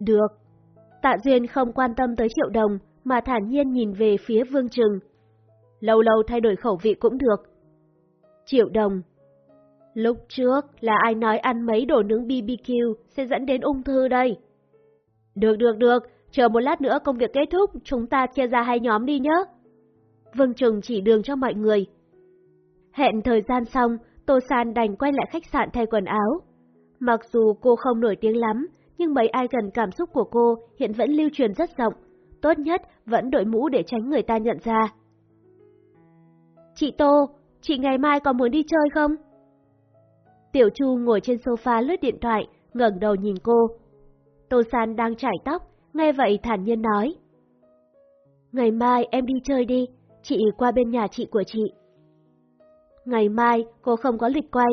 Được. Tạ Duyên không quan tâm tới Triệu Đồng, mà thản nhiên nhìn về phía Vương Trừng. Lâu lâu thay đổi khẩu vị cũng được. Triệu Đồng Lúc trước là ai nói ăn mấy đồ nướng BBQ sẽ dẫn đến ung thư đây? Được được được, chờ một lát nữa công việc kết thúc, chúng ta chia ra hai nhóm đi nhé. Vương Trừng chỉ đường cho mọi người. Hẹn thời gian xong, Tô San đành quay lại khách sạn thay quần áo. Mặc dù cô không nổi tiếng lắm, nhưng mấy ai gần cảm xúc của cô hiện vẫn lưu truyền rất rộng. Tốt nhất vẫn đội mũ để tránh người ta nhận ra. Chị Tô, chị ngày mai có muốn đi chơi không? Tiểu Chu ngồi trên sofa lướt điện thoại, ngẩng đầu nhìn cô. Tô San đang chải tóc, nghe vậy thản nhiên nói. Ngày mai em đi chơi đi, chị qua bên nhà chị của chị. Ngày mai cô không có lịch quay,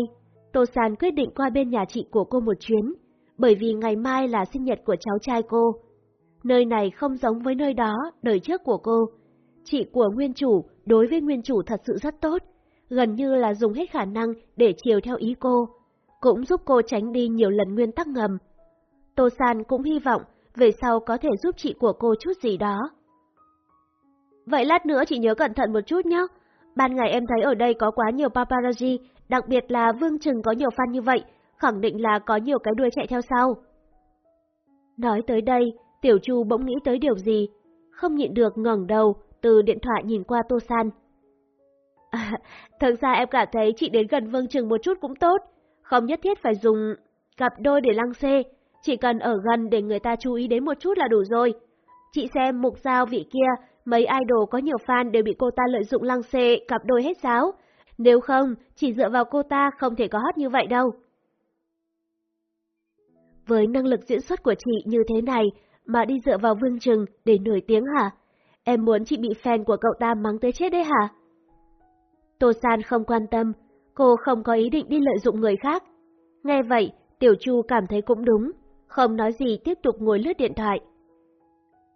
Tô San quyết định qua bên nhà chị của cô một chuyến, bởi vì ngày mai là sinh nhật của cháu trai cô. Nơi này không giống với nơi đó, đời trước của cô. Chị của nguyên chủ đối với nguyên chủ thật sự rất tốt, gần như là dùng hết khả năng để chiều theo ý cô, cũng giúp cô tránh đi nhiều lần nguyên tắc ngầm. Tô San cũng hy vọng về sau có thể giúp chị của cô chút gì đó. Vậy lát nữa chị nhớ cẩn thận một chút nhé. Ban ngày em thấy ở đây có quá nhiều paparazzi, đặc biệt là Vương Trừng có nhiều fan như vậy, khẳng định là có nhiều cái đuôi chạy theo sau. Nói tới đây, Tiểu Chu bỗng nghĩ tới điều gì, không nhịn được ngẩng đầu từ điện thoại nhìn qua Tô San. À, thực ra em cảm thấy chị đến gần Vương Trừng một chút cũng tốt, không nhất thiết phải dùng cặp đôi để lăng xê, chỉ cần ở gần để người ta chú ý đến một chút là đủ rồi. Chị xem mục giao vị kia, mấy idol có nhiều fan đều bị cô ta lợi dụng lăng xê cặp đôi hết giáo. Nếu không, chỉ dựa vào cô ta không thể có hot như vậy đâu. Với năng lực diễn xuất của chị như thế này mà đi dựa vào Vương Trừng để nổi tiếng hả? Em muốn chị bị fan của cậu ta mắng tới chết đấy hả? Tô San không quan tâm, cô không có ý định đi lợi dụng người khác. Nghe vậy, Tiểu Chu cảm thấy cũng đúng, không nói gì tiếp tục ngồi lướt điện thoại.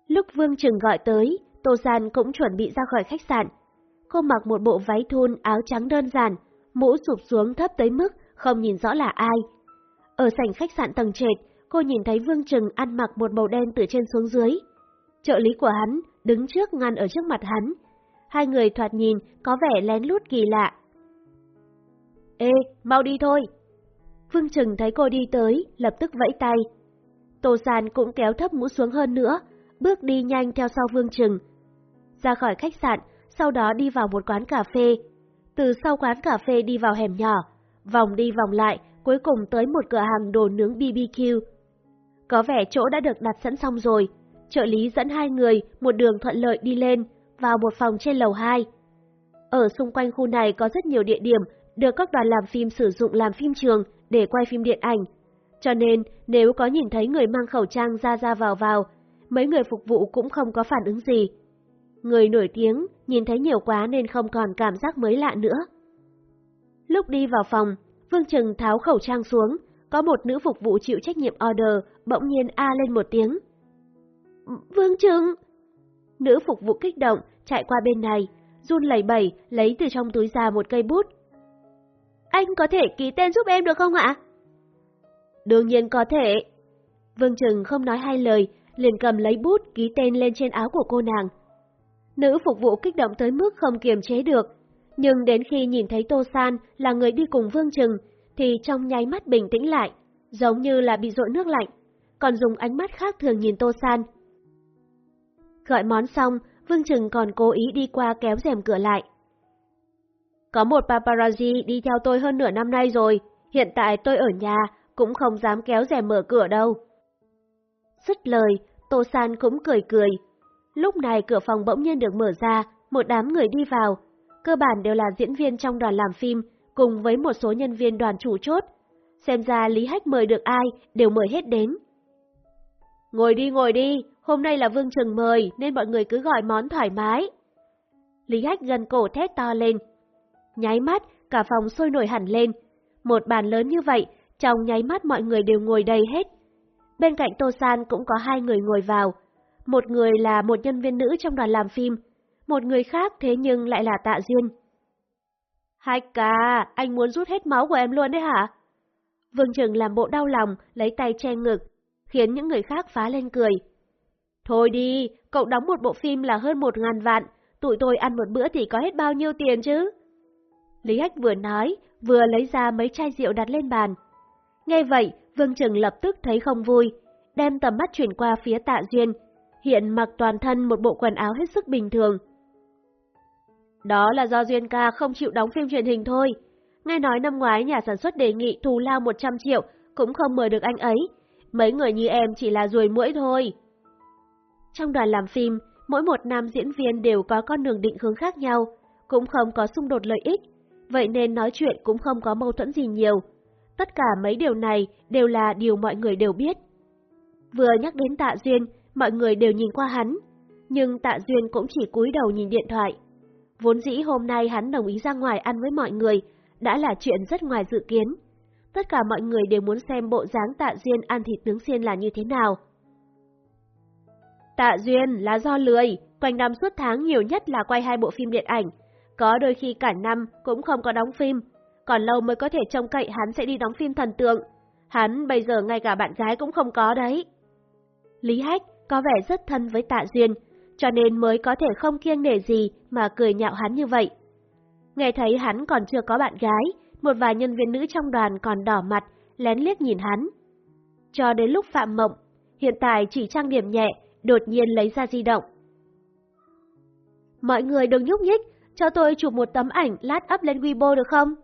Lúc Vương Trừng gọi tới, Tô San cũng chuẩn bị ra khỏi khách sạn. Cô mặc một bộ váy thun áo trắng đơn giản, mũ sụp xuống thấp tới mức không nhìn rõ là ai. Ở sảnh khách sạn tầng trệt, cô nhìn thấy Vương Trừng ăn mặc một màu đen từ trên xuống dưới. Trợ lý của hắn đứng trước ngăn ở trước mặt hắn. Hai người thoạt nhìn có vẻ lén lút kỳ lạ. Ê, mau đi thôi! Vương Trừng thấy cô đi tới, lập tức vẫy tay. Tô Sàn cũng kéo thấp mũ xuống hơn nữa, bước đi nhanh theo sau Vương Trừng. Ra khỏi khách sạn, sau đó đi vào một quán cà phê. Từ sau quán cà phê đi vào hẻm nhỏ, vòng đi vòng lại, cuối cùng tới một cửa hàng đồ nướng BBQ. Có vẻ chỗ đã được đặt sẵn xong rồi, trợ lý dẫn hai người một đường thuận lợi đi lên, vào một phòng trên lầu 2. Ở xung quanh khu này có rất nhiều địa điểm được các đoàn làm phim sử dụng làm phim trường để quay phim điện ảnh. Cho nên, nếu có nhìn thấy người mang khẩu trang ra ra vào vào, mấy người phục vụ cũng không có phản ứng gì. Người nổi tiếng, nhìn thấy nhiều quá nên không còn cảm giác mới lạ nữa. Lúc đi vào phòng, Vương Trừng tháo khẩu trang xuống, có một nữ phục vụ chịu trách nhiệm order, bỗng nhiên a lên một tiếng. Vương Trừng! Nữ phục vụ kích động, chạy qua bên này, run lẩy bẩy, lấy từ trong túi ra một cây bút. Anh có thể ký tên giúp em được không ạ? Đương nhiên có thể. Vương Trừng không nói hai lời, liền cầm lấy bút ký tên lên trên áo của cô nàng. Nữ phục vụ kích động tới mức không kiềm chế được, nhưng đến khi nhìn thấy Tô San là người đi cùng Vương Trừng, thì trong nháy mắt bình tĩnh lại, giống như là bị rội nước lạnh, còn dùng ánh mắt khác thường nhìn Tô San. Gọi món xong, Vương Trừng còn cố ý đi qua kéo rèm cửa lại. Có một paparazzi đi theo tôi hơn nửa năm nay rồi, hiện tại tôi ở nhà, cũng không dám kéo rèm mở cửa đâu. Dứt lời, Tô San cũng cười cười. Lúc này cửa phòng bỗng nhiên được mở ra, một đám người đi vào. Cơ bản đều là diễn viên trong đoàn làm phim, cùng với một số nhân viên đoàn chủ chốt. Xem ra Lý Hách mời được ai, đều mời hết đến. Ngồi đi ngồi đi, hôm nay là Vương Trừng mời nên mọi người cứ gọi món thoải mái. Lý Hách gần cổ thét to lên. Nháy mắt, cả phòng sôi nổi hẳn lên. Một bàn lớn như vậy, trong nháy mắt mọi người đều ngồi đầy hết. Bên cạnh Tô San cũng có hai người ngồi vào. Một người là một nhân viên nữ trong đoàn làm phim, một người khác thế nhưng lại là Tạ Duyên. Hai ca, anh muốn rút hết máu của em luôn đấy hả? Vương Trừng làm bộ đau lòng, lấy tay che ngực. khiến những người khác phá lên cười. Thôi đi, cậu đóng một bộ phim là hơn một ngàn vạn, tụi tôi ăn một bữa thì có hết bao nhiêu tiền chứ? Lý Hách vừa nói, vừa lấy ra mấy chai rượu đặt lên bàn. Nghe vậy, Vương Trừng lập tức thấy không vui, đem tầm mắt chuyển qua phía tạ duyên, hiện mặc toàn thân một bộ quần áo hết sức bình thường. Đó là do Duyên ca không chịu đóng phim truyền hình thôi. Nghe nói năm ngoái nhà sản xuất đề nghị thù lao 100 triệu, cũng không mời được anh ấy. Mấy người như em chỉ là ruồi mũi thôi. Trong đoàn làm phim, mỗi một nam diễn viên đều có con đường định hướng khác nhau, cũng không có xung đột lợi ích, vậy nên nói chuyện cũng không có mâu thuẫn gì nhiều. Tất cả mấy điều này đều là điều mọi người đều biết. Vừa nhắc đến Tạ Duyên, mọi người đều nhìn qua hắn, nhưng Tạ Duyên cũng chỉ cúi đầu nhìn điện thoại. Vốn dĩ hôm nay hắn đồng ý ra ngoài ăn với mọi người, đã là chuyện rất ngoài dự kiến. Tất cả mọi người đều muốn xem bộ dáng Tạ Duyên ăn thịt nướng xiên là như thế nào. Tạ Duyên là do lười, quanh năm suốt tháng nhiều nhất là quay hai bộ phim điện ảnh, có đôi khi cả năm cũng không có đóng phim, còn lâu mới có thể trông cậy hắn sẽ đi đóng phim thần tượng. Hắn bây giờ ngay cả bạn gái cũng không có đấy. Lý Hách có vẻ rất thân với Tạ Duyên, cho nên mới có thể không kiêng nể gì mà cười nhạo hắn như vậy. Nghe thấy hắn còn chưa có bạn gái, một vài nhân viên nữ trong đoàn còn đỏ mặt, lén liếc nhìn hắn. Cho đến lúc Phạm Mộng, hiện tại chỉ trang điểm nhẹ, đột nhiên lấy ra di động. Mọi người đừng nhúc nhích, cho tôi chụp một tấm ảnh lát up lên Weibo được không?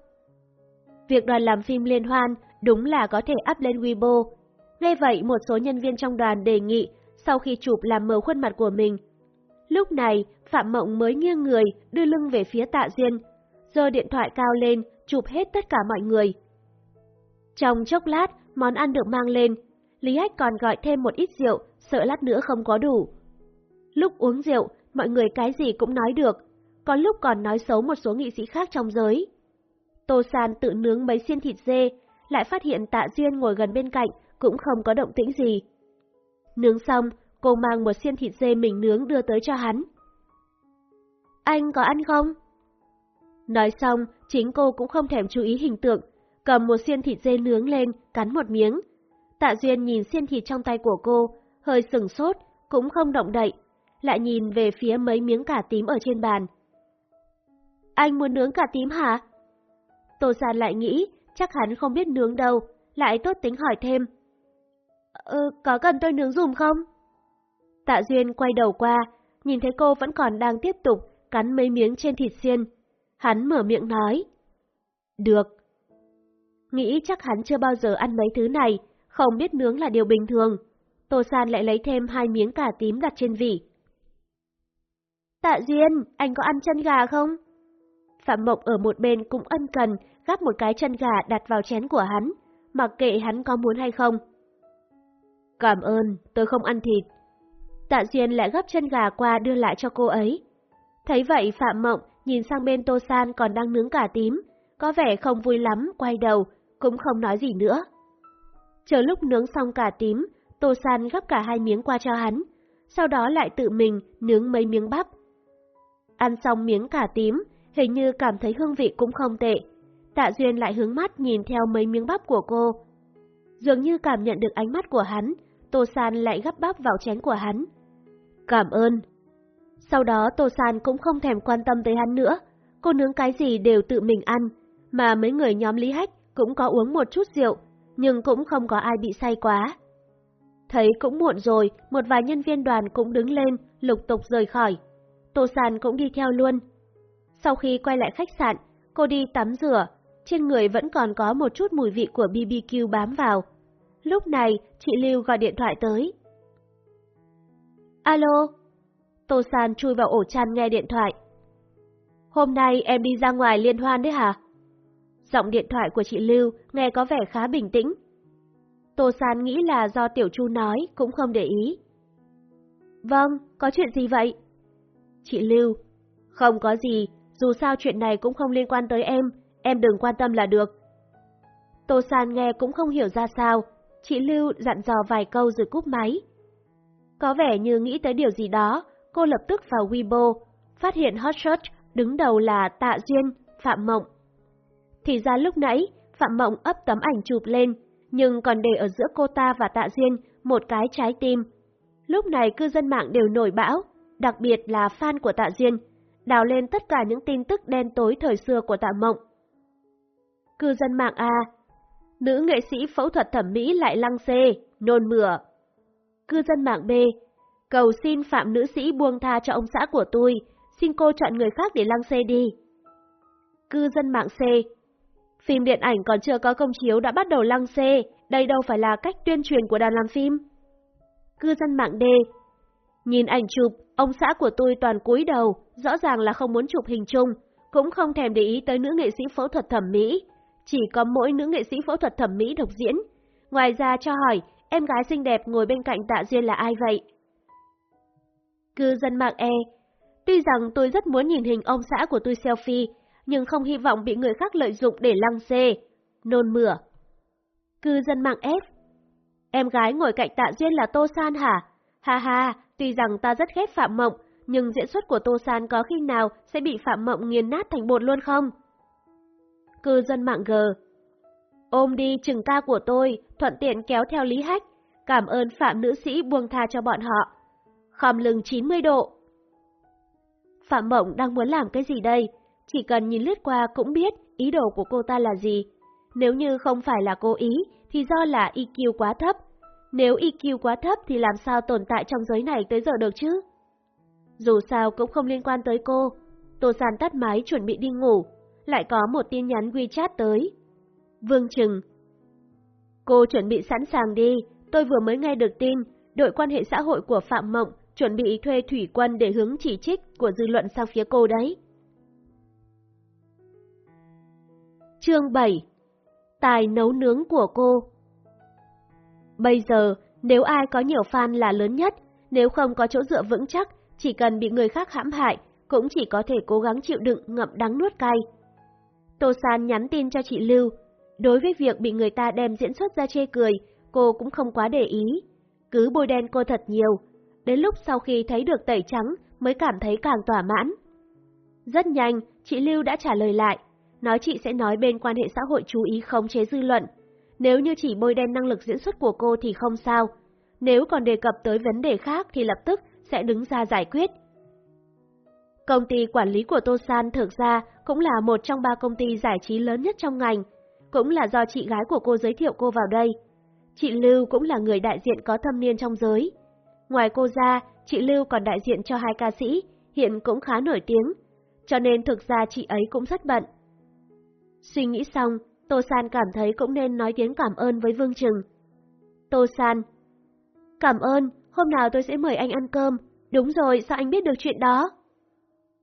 Việc đoàn làm phim liên hoan đúng là có thể up lên Weibo. Nghe vậy một số nhân viên trong đoàn đề nghị sau khi chụp làm mờ khuôn mặt của mình. Lúc này, Phạm Mộng mới nghiêng người, đưa lưng về phía tạ duyên, giơ điện thoại cao lên, chụp hết tất cả mọi người. Trong chốc lát, món ăn được mang lên, Lý Hách còn gọi thêm một ít rượu, sợ lát nữa không có đủ. Lúc uống rượu, mọi người cái gì cũng nói được, có lúc còn nói xấu một số nghị sĩ khác trong giới. Tô San tự nướng mấy xiên thịt dê, lại phát hiện tạ duyên ngồi gần bên cạnh, cũng không có động tĩnh gì. Nướng xong, cô mang một xiên thịt dê mình nướng đưa tới cho hắn. Anh có ăn không? Nói xong, chính cô cũng không thèm chú ý hình tượng, cầm một xiên thịt dê nướng lên, cắn một miếng. Tạ Duyên nhìn xiên thịt trong tay của cô, hơi sừng sốt, cũng không động đậy, lại nhìn về phía mấy miếng cà tím ở trên bàn. Anh muốn nướng cà tím hả? Tô San lại nghĩ, chắc hắn không biết nướng đâu, lại tốt tính hỏi thêm. Ừ, có cần tôi nướng dùm không? Tạ Duyên quay đầu qua, nhìn thấy cô vẫn còn đang tiếp tục cắn mấy miếng trên thịt xiên. Hắn mở miệng nói. Được. Nghĩ chắc hắn chưa bao giờ ăn mấy thứ này, không biết nướng là điều bình thường. Tô San lại lấy thêm hai miếng cà tím đặt trên vỉ. Tạ Duyên, anh có ăn chân gà không? Phạm Mộc ở một bên cũng ân cần, gắp một cái chân gà đặt vào chén của hắn, mặc kệ hắn có muốn hay không. Cảm ơn, tôi không ăn thịt. Tạ Duyên lại gấp chân gà qua đưa lại cho cô ấy. Thấy vậy Phạm Mộng nhìn sang bên Tô San còn đang nướng cả tím, có vẻ không vui lắm, quay đầu, cũng không nói gì nữa. Chờ lúc nướng xong cả tím, Tô San gấp cả hai miếng qua cho hắn, sau đó lại tự mình nướng mấy miếng bắp. Ăn xong miếng cả tím, hình như cảm thấy hương vị cũng không tệ. Tạ Duyên lại hướng mắt nhìn theo mấy miếng bắp của cô. Dường như cảm nhận được ánh mắt của hắn, Tô San lại gắp bắp vào chén của hắn. Cảm ơn. Sau đó Tô San cũng không thèm quan tâm tới hắn nữa, cô nướng cái gì đều tự mình ăn, mà mấy người nhóm Lý Hách cũng có uống một chút rượu, nhưng cũng không có ai bị say quá. Thấy cũng muộn rồi, một vài nhân viên đoàn cũng đứng lên, lục tục rời khỏi. Tô San cũng đi theo luôn. Sau khi quay lại khách sạn, cô đi tắm rửa, trên người vẫn còn có một chút mùi vị của BBQ bám vào. Lúc này, chị Lưu gọi điện thoại tới. Alo? Tô San chui vào ổ chăn nghe điện thoại. Hôm nay em đi ra ngoài liên hoan đấy hả? Giọng điện thoại của chị Lưu nghe có vẻ khá bình tĩnh. Tô San nghĩ là do Tiểu Chu nói, cũng không để ý. Vâng, có chuyện gì vậy? Chị Lưu, không có gì, dù sao chuyện này cũng không liên quan tới em, em đừng quan tâm là được. Tô San nghe cũng không hiểu ra sao, chị Lưu dặn dò vài câu rồi cúp máy. Có vẻ như nghĩ tới điều gì đó, cô lập tức vào Weibo, phát hiện hot search đứng đầu là Tạ Duyên, Phạm Mộng. Thì ra lúc nãy, Phạm Mộng ấp tấm ảnh chụp lên, nhưng còn để ở giữa cô ta và Tạ Duyên một cái trái tim. Lúc này cư dân mạng đều nổi bão, đặc biệt là fan của Tạ Duyên, đào lên tất cả những tin tức đen tối thời xưa của Tạ Mộng. Cư dân mạng A Nữ nghệ sĩ phẫu thuật thẩm mỹ lại lăng xê, nôn mửa. Cư dân mạng B Cầu xin phạm nữ sĩ buông tha cho ông xã của tôi, xin cô chọn người khác để lăng xê đi. Cư dân mạng C Phim điện ảnh còn chưa có công chiếu đã bắt đầu lăng xê, đây đâu phải là cách tuyên truyền của đoàn làm phim. Cư dân mạng D Nhìn ảnh chụp, ông xã của tôi toàn cúi đầu, rõ ràng là không muốn chụp hình chung, cũng không thèm để ý tới nữ nghệ sĩ phẫu thuật thẩm mỹ. Chỉ có mỗi nữ nghệ sĩ phẫu thuật thẩm mỹ độc diễn. Ngoài ra cho hỏi, em gái xinh đẹp ngồi bên cạnh tạ duyên là ai vậy? Cư dân mạng E Tuy rằng tôi rất muốn nhìn hình ông xã của tôi selfie, nhưng không hy vọng bị người khác lợi dụng để lăng xê, nôn mửa. Cư dân mạng F Em gái ngồi cạnh tạ duyên là Tô San hả? Ha ha, tuy rằng ta rất ghét Phạm Mộng, nhưng diễn xuất của Tô San có khi nào sẽ bị Phạm Mộng nghiền nát thành bột luôn không? Cư dân mạng G Ôm đi chừng ca của tôi, thuận tiện kéo theo Lý Hách. Cảm ơn Phạm nữ sĩ buông tha cho bọn họ. Khom lưng 90 độ. Phạm Mộng đang muốn làm cái gì đây? Chỉ cần nhìn lướt qua cũng biết ý đồ của cô ta là gì. Nếu như không phải là cố ý, thì do là iq quá thấp. Nếu iq quá thấp thì làm sao tồn tại trong giới này tới giờ được chứ? Dù sao cũng không liên quan tới cô. Tô sàn tắt máy chuẩn bị đi ngủ, lại có một tin nhắn WeChat tới. Vương Trừng Cô chuẩn bị sẵn sàng đi, tôi vừa mới nghe được tin, đội quan hệ xã hội của Phạm Mộng chuẩn bị thuê thủy quân để hướng chỉ trích của dư luận sang phía cô đấy. Chương 7 Tài nấu nướng của cô Bây giờ, nếu ai có nhiều fan là lớn nhất, nếu không có chỗ dựa vững chắc, chỉ cần bị người khác hãm hại, cũng chỉ có thể cố gắng chịu đựng ngậm đắng nuốt cay. Tô San nhắn tin cho chị Lưu, đối với việc bị người ta đem diễn xuất ra chê cười, cô cũng không quá để ý. Cứ bôi đen cô thật nhiều, đến lúc sau khi thấy được tẩy trắng mới cảm thấy càng tỏa mãn. Rất nhanh, chị Lưu đã trả lời lại, nói chị sẽ nói bên quan hệ xã hội chú ý khống chế dư luận. Nếu như chỉ bôi đen năng lực diễn xuất của cô thì không sao, nếu còn đề cập tới vấn đề khác thì lập tức sẽ đứng ra giải quyết. Công ty quản lý của Tô San thực ra cũng là một trong ba công ty giải trí lớn nhất trong ngành, cũng là do chị gái của cô giới thiệu cô vào đây. Chị Lưu cũng là người đại diện có thâm niên trong giới. Ngoài cô ra, chị Lưu còn đại diện cho hai ca sĩ, hiện cũng khá nổi tiếng, cho nên thực ra chị ấy cũng rất bận. Suy nghĩ xong, Tô San cảm thấy cũng nên nói tiếng cảm ơn với Vương Trừng. Tô San Cảm ơn, hôm nào tôi sẽ mời anh ăn cơm. Đúng rồi, sao anh biết được chuyện đó?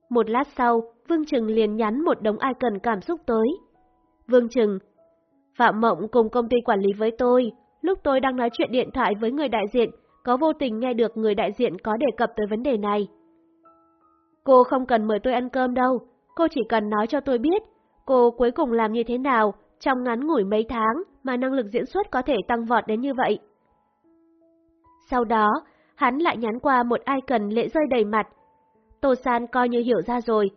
Một lát sau, Vương Trừng liền nhắn một đống icon cảm xúc tới. Vương Trừng Phạm Mộng cùng công ty quản lý với tôi. Lúc tôi đang nói chuyện điện thoại với người đại diện, có vô tình nghe được người đại diện có đề cập tới vấn đề này. Cô không cần mời tôi ăn cơm đâu, cô chỉ cần nói cho tôi biết cô cuối cùng làm như thế nào trong ngắn ngủi mấy tháng mà năng lực diễn xuất có thể tăng vọt đến như vậy. Sau đó, hắn lại nhắn qua một icon lệ rơi đầy mặt. Tô San coi như hiểu ra rồi.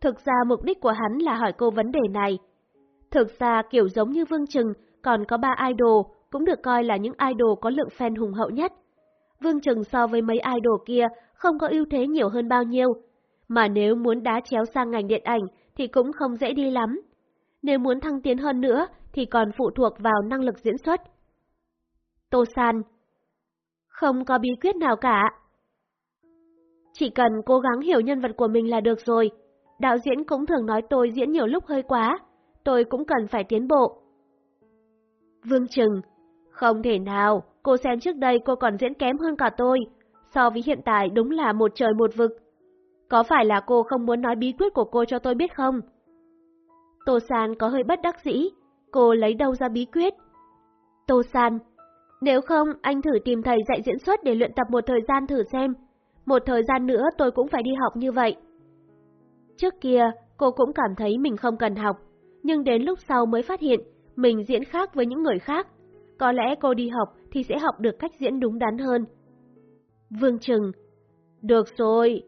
Thực ra mục đích của hắn là hỏi cô vấn đề này. Thực ra, kiểu giống như Vương Trừng còn có ba idol, cũng được coi là những idol có lượng fan hùng hậu nhất. Vương Trừng so với mấy idol kia, không có ưu thế nhiều hơn bao nhiêu. Mà nếu muốn đá chéo sang ngành điện ảnh, thì cũng không dễ đi lắm. Nếu muốn thăng tiến hơn nữa, thì còn phụ thuộc vào năng lực diễn xuất. Tô San Không có bí quyết nào cả. Chỉ cần cố gắng hiểu nhân vật của mình là được rồi. Đạo diễn cũng thường nói tôi diễn nhiều lúc hơi quá. Tôi cũng cần phải tiến bộ. Vương Trừng Không thể nào, cô xem trước đây cô còn diễn kém hơn cả tôi. So với hiện tại đúng là một trời một vực. Có phải là cô không muốn nói bí quyết của cô cho tôi biết không? Tô San có hơi bất đắc dĩ, cô lấy đâu ra bí quyết? Tô San, nếu không anh thử tìm thầy dạy diễn xuất để luyện tập một thời gian thử xem. Một thời gian nữa tôi cũng phải đi học như vậy. Trước kia, cô cũng cảm thấy mình không cần học, nhưng đến lúc sau mới phát hiện mình diễn khác với những người khác. Có lẽ cô đi học thì sẽ học được cách diễn đúng đắn hơn. Vương Trừng Được rồi,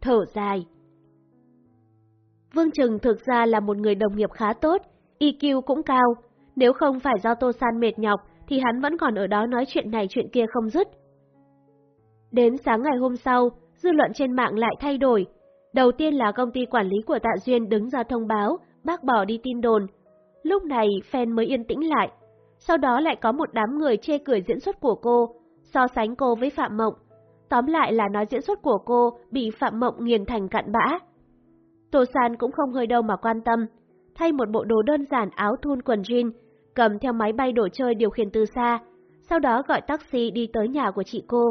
thở dài. Vương Trừng thực ra là một người đồng nghiệp khá tốt, EQ cũng cao. Nếu không phải do Tô San mệt nhọc, thì hắn vẫn còn ở đó nói chuyện này chuyện kia không dứt. Đến sáng ngày hôm sau, dư luận trên mạng lại thay đổi. Đầu tiên là công ty quản lý của Tạ Duyên đứng ra thông báo, bác bỏ đi tin đồn. Lúc này fan mới yên tĩnh lại. Sau đó lại có một đám người chê cười diễn xuất của cô, so sánh cô với Phạm Mộng. Tóm lại là nói diễn xuất của cô bị Phạm Mộng nghiền thành cặn bã. Tô San cũng không hơi đâu mà quan tâm, thay một bộ đồ đơn giản áo thun quần jean, cầm theo máy bay đồ chơi điều khiển từ xa, sau đó gọi taxi đi tới nhà của chị cô.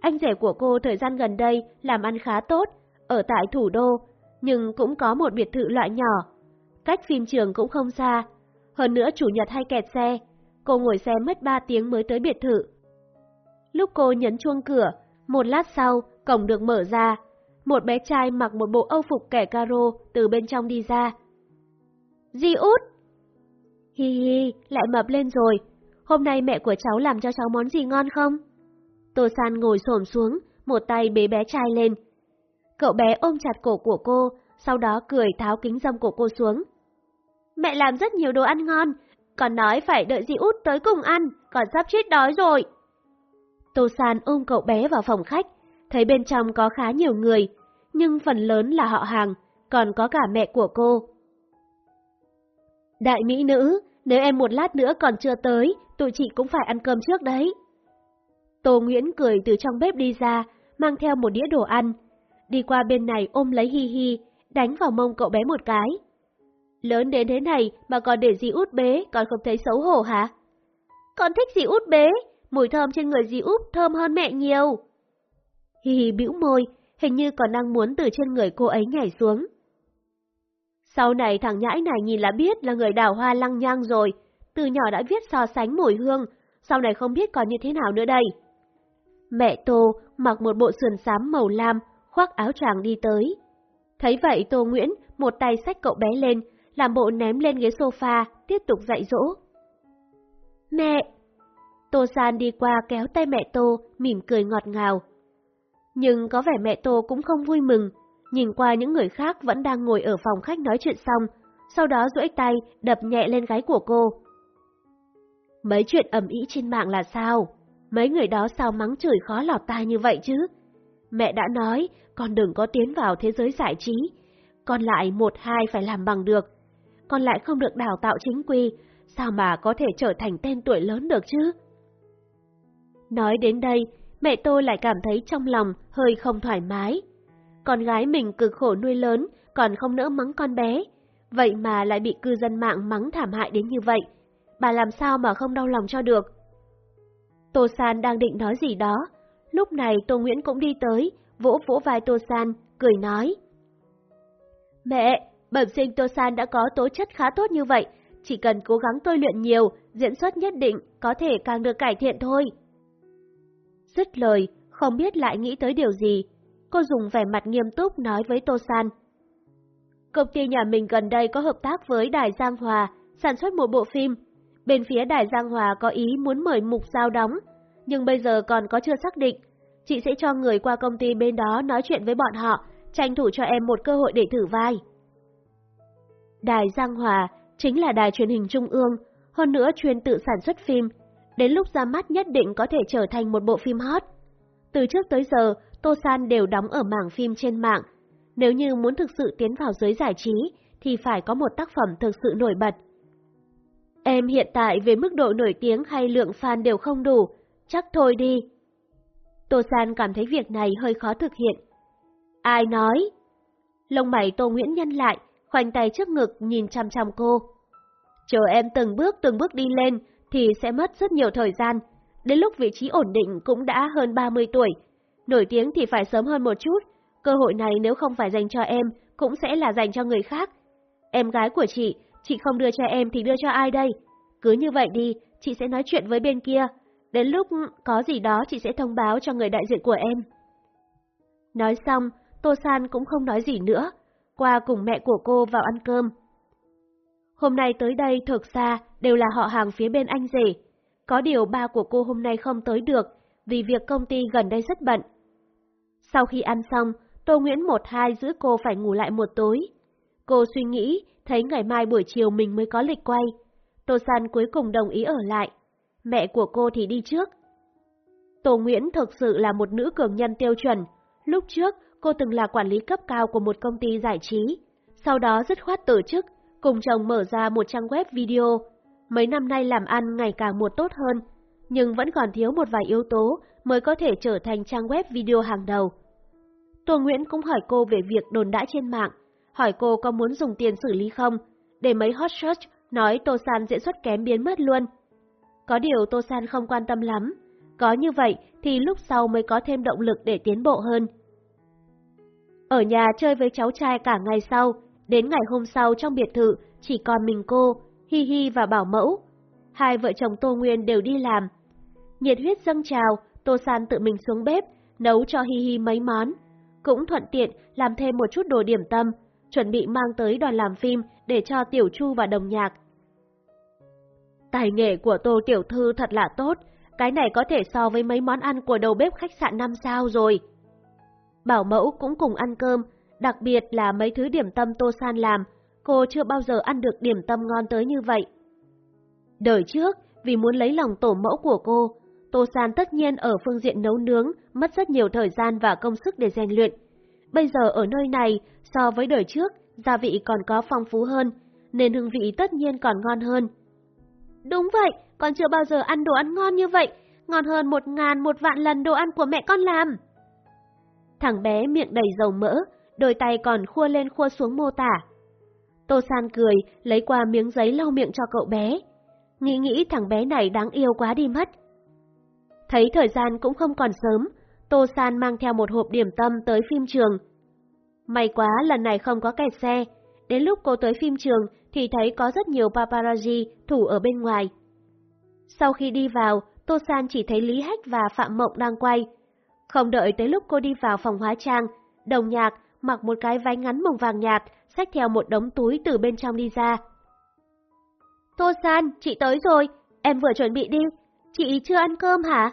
Anh rể của cô thời gian gần đây làm ăn khá tốt, ở tại thủ đô, nhưng cũng có một biệt thự loại nhỏ. Cách phim trường cũng không xa. Hơn nữa chủ nhật hay kẹt xe, cô ngồi xe mất 3 tiếng mới tới biệt thự. Lúc cô nhấn chuông cửa, một lát sau, cổng được mở ra. Một bé trai mặc một bộ âu phục kẻ caro từ bên trong đi ra. Di út! Hi hi, lại mập lên rồi. Hôm nay mẹ của cháu làm cho cháu món gì ngon không? Tô San ngồi xổm xuống, một tay bế bé trai lên. Cậu bé ôm chặt cổ của cô, sau đó cười tháo kính dâm của cô xuống. Mẹ làm rất nhiều đồ ăn ngon, còn nói phải đợi dì út tới cùng ăn, còn sắp chết đói rồi. Tô San ôm cậu bé vào phòng khách, thấy bên trong có khá nhiều người, nhưng phần lớn là họ hàng, còn có cả mẹ của cô. Đại mỹ nữ, nếu em một lát nữa còn chưa tới, tụi chị cũng phải ăn cơm trước đấy. Tô Nguyễn cười từ trong bếp đi ra, mang theo một đĩa đồ ăn. Đi qua bên này ôm lấy Hi Hi, đánh vào mông cậu bé một cái. Lớn đến thế này mà còn để dì út bế, còn không thấy xấu hổ hả? Con thích dì út bế, mùi thơm trên người dì út thơm hơn mẹ nhiều. Hi Hi bĩu môi, hình như còn đang muốn từ trên người cô ấy nhảy xuống. Sau này thằng nhãi này nhìn là biết là người đào hoa lăng nhang rồi, từ nhỏ đã viết so sánh mùi hương, sau này không biết còn như thế nào nữa đây. Mẹ Tô mặc một bộ sườn xám màu lam, khoác áo choàng đi tới. Thấy vậy Tô Nguyễn một tay xách cậu bé lên, làm bộ ném lên ghế sofa, tiếp tục dạy dỗ. Mẹ! Tô San đi qua kéo tay mẹ Tô, mỉm cười ngọt ngào. Nhưng có vẻ mẹ Tô cũng không vui mừng, nhìn qua những người khác vẫn đang ngồi ở phòng khách nói chuyện xong, sau đó duỗi tay đập nhẹ lên gáy của cô. Mấy chuyện ầm ĩ trên mạng là sao? Mấy người đó sao mắng chửi khó lọt tai như vậy chứ? Mẹ đã nói, con đừng có tiến vào thế giới giải trí. Con lại một hai phải làm bằng được. Con lại không được đào tạo chính quy, sao mà có thể trở thành tên tuổi lớn được chứ? Nói đến đây, mẹ tôi lại cảm thấy trong lòng hơi không thoải mái. Con gái mình cực khổ nuôi lớn, còn không nỡ mắng con bé. Vậy mà lại bị cư dân mạng mắng thảm hại đến như vậy. Bà làm sao mà không đau lòng cho được? Tô San đang định nói gì đó. Lúc này Tô Nguyễn cũng đi tới, vỗ vỗ vai Tô San, cười nói. Mẹ, bẩm sinh Tô San đã có tố chất khá tốt như vậy, chỉ cần cố gắng tôi luyện nhiều, diễn xuất nhất định có thể càng được cải thiện thôi. Dứt lời, không biết lại nghĩ tới điều gì, cô dùng vẻ mặt nghiêm túc nói với Tô San. Công ty nhà mình gần đây có hợp tác với Đài Giang Hòa, sản xuất một bộ phim, Bên phía Đài Giang Hòa có ý muốn mời Mục Giao đóng, nhưng bây giờ còn có chưa xác định. Chị sẽ cho người qua công ty bên đó nói chuyện với bọn họ, tranh thủ cho em một cơ hội để thử vai. Đài Giang Hòa chính là đài truyền hình trung ương, hơn nữa chuyên tự sản xuất phim. Đến lúc ra mắt nhất định có thể trở thành một bộ phim hot. Từ trước tới giờ, Tô San đều đóng ở mảng phim trên mạng. Nếu như muốn thực sự tiến vào giới giải trí, thì phải có một tác phẩm thực sự nổi bật. Em hiện tại về mức độ nổi tiếng hay lượng fan đều không đủ, chắc thôi đi. Tô San cảm thấy việc này hơi khó thực hiện. Ai nói? Lông mày Tô Nguyễn nhăn lại, khoanh tay trước ngực nhìn chăm chăm cô. Chờ em từng bước từng bước đi lên thì sẽ mất rất nhiều thời gian. Đến lúc vị trí ổn định cũng đã hơn 30 tuổi. Nổi tiếng thì phải sớm hơn một chút. Cơ hội này nếu không phải dành cho em, cũng sẽ là dành cho người khác. Em gái của chị Chị không đưa cho em thì đưa cho ai đây? Cứ như vậy đi, chị sẽ nói chuyện với bên kia. Đến lúc có gì đó chị sẽ thông báo cho người đại diện của em. Nói xong, Tô San cũng không nói gì nữa, qua cùng mẹ của cô vào ăn cơm. Hôm nay tới đây thực ra đều là họ hàng phía bên anh rể. Có điều ba của cô hôm nay không tới được vì việc công ty gần đây rất bận. Sau khi ăn xong, Tô Nguyễn một hai giữ cô phải ngủ lại một tối. Cô suy nghĩ thấy ngày mai buổi chiều mình mới có lịch quay. Tô San cuối cùng đồng ý ở lại mẹ của cô thì đi trước. Tô Nguyễn thực sự là một nữ cường nhân tiêu chuẩn. Lúc trước, cô từng là quản lý cấp cao của một công ty giải trí, sau đó dứt khoát tổ chức, cùng chồng mở ra một trang web video. Mấy năm nay làm ăn ngày càng một tốt hơn, nhưng vẫn còn thiếu một vài yếu tố mới có thể trở thành trang web video hàng đầu. Tô Nguyễn cũng hỏi cô về việc đồn đãi trên mạng, hỏi cô có muốn dùng tiền xử lý không, để mấy hot search nói Tô San diễn xuất kém biến mất luôn. Có điều Tô San không quan tâm lắm, có như vậy thì lúc sau mới có thêm động lực để tiến bộ hơn. Ở nhà chơi với cháu trai cả ngày sau, đến ngày hôm sau trong biệt thự chỉ còn mình cô, Hi Hi và Bảo Mẫu. Hai vợ chồng Tô Nguyên đều đi làm. Nhiệt huyết dâng trào, Tô San tự mình xuống bếp, nấu cho Hi Hi mấy món. Cũng thuận tiện làm thêm một chút đồ điểm tâm, chuẩn bị mang tới đoàn làm phim để cho Tiểu Chu và đồng nhạc. Tài nghệ của Tô Tiểu Thư thật là tốt, cái này có thể so với mấy món ăn của đầu bếp khách sạn 5 sao rồi. Bảo mẫu cũng cùng ăn cơm, đặc biệt là mấy thứ điểm tâm Tô San làm, cô chưa bao giờ ăn được điểm tâm ngon tới như vậy. Đời trước, vì muốn lấy lòng tổ mẫu của cô, Tô San tất nhiên ở phương diện nấu nướng mất rất nhiều thời gian và công sức để rèn luyện. Bây giờ ở nơi này, so với đời trước, gia vị còn có phong phú hơn, nên hương vị tất nhiên còn ngon hơn. Đúng vậy, con chưa bao giờ ăn đồ ăn ngon như vậy, ngon hơn một ngàn một vạn lần đồ ăn của mẹ con làm. Thằng bé miệng đầy dầu mỡ, đôi tay còn khua lên khua xuống mô tả. Tô San cười, lấy qua miếng giấy lau miệng cho cậu bé. Nghĩ nghĩ thằng bé này đáng yêu quá đi mất. Thấy thời gian cũng không còn sớm, Tô San mang theo một hộp điểm tâm tới phim trường. May quá lần này không có kẹt xe, đến lúc cô tới phim trường thì thấy có rất nhiều paparazzi thủ ở bên ngoài. Sau khi đi vào, Tô San chỉ thấy Lý Hách và Phạm Mộng đang quay. Không đợi tới lúc cô đi vào phòng hóa trang, đồng nhạc mặc một cái váy ngắn màu vàng nhạt, xách theo một đống túi từ bên trong đi ra. Tô San, chị tới rồi, em vừa chuẩn bị đi, chị chưa ăn cơm hả?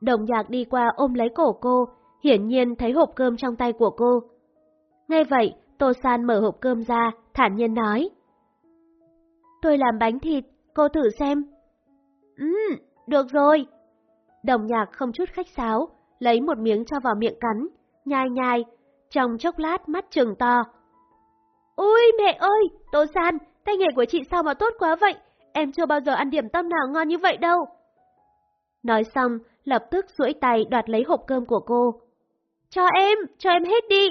Đồng nhạc đi qua ôm lấy cổ cô, hiển nhiên thấy hộp cơm trong tay của cô. Ngay vậy, Tô San mở hộp cơm ra, thản nhiên nói. Tôi làm bánh thịt, cô thử xem. Ừm, được rồi. Đồng nhạc không chút khách sáo, lấy một miếng cho vào miệng cắn, nhai nhai, trong chốc lát mắt trừng to. Ôi mẹ ơi, Tô San, tay nghề của chị sao mà tốt quá vậy, em chưa bao giờ ăn điểm tâm nào ngon như vậy đâu. Nói xong, lập tức duỗi tay đoạt lấy hộp cơm của cô. Cho em, cho em hết đi.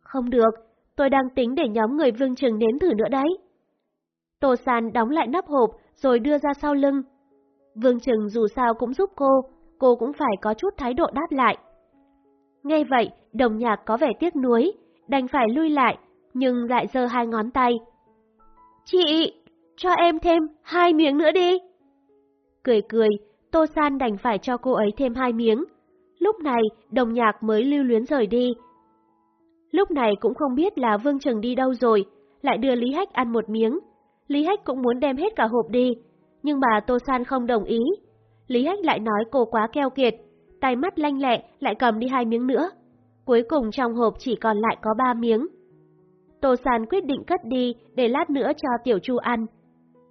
Không được, tôi đang tính để nhóm người vương trừng nếm thử nữa đấy. Tô San đóng lại nắp hộp rồi đưa ra sau lưng. Vương Trừng dù sao cũng giúp cô, cô cũng phải có chút thái độ đáp lại. Nghe vậy, đồng nhạc có vẻ tiếc nuối, đành phải lui lại, nhưng lại giơ hai ngón tay. Chị, cho em thêm hai miếng nữa đi. Cười cười, Tô San đành phải cho cô ấy thêm hai miếng. Lúc này, đồng nhạc mới lưu luyến rời đi. Lúc này cũng không biết là Vương Trừng đi đâu rồi, lại đưa Lý Hách ăn một miếng. Lý Hách cũng muốn đem hết cả hộp đi, nhưng mà Tô San không đồng ý. Lý Hách lại nói cô quá keo kiệt, tay mắt lanh lẹ lại cầm đi hai miếng nữa. Cuối cùng trong hộp chỉ còn lại có ba miếng. Tô San quyết định cất đi để lát nữa cho Tiểu Chu ăn.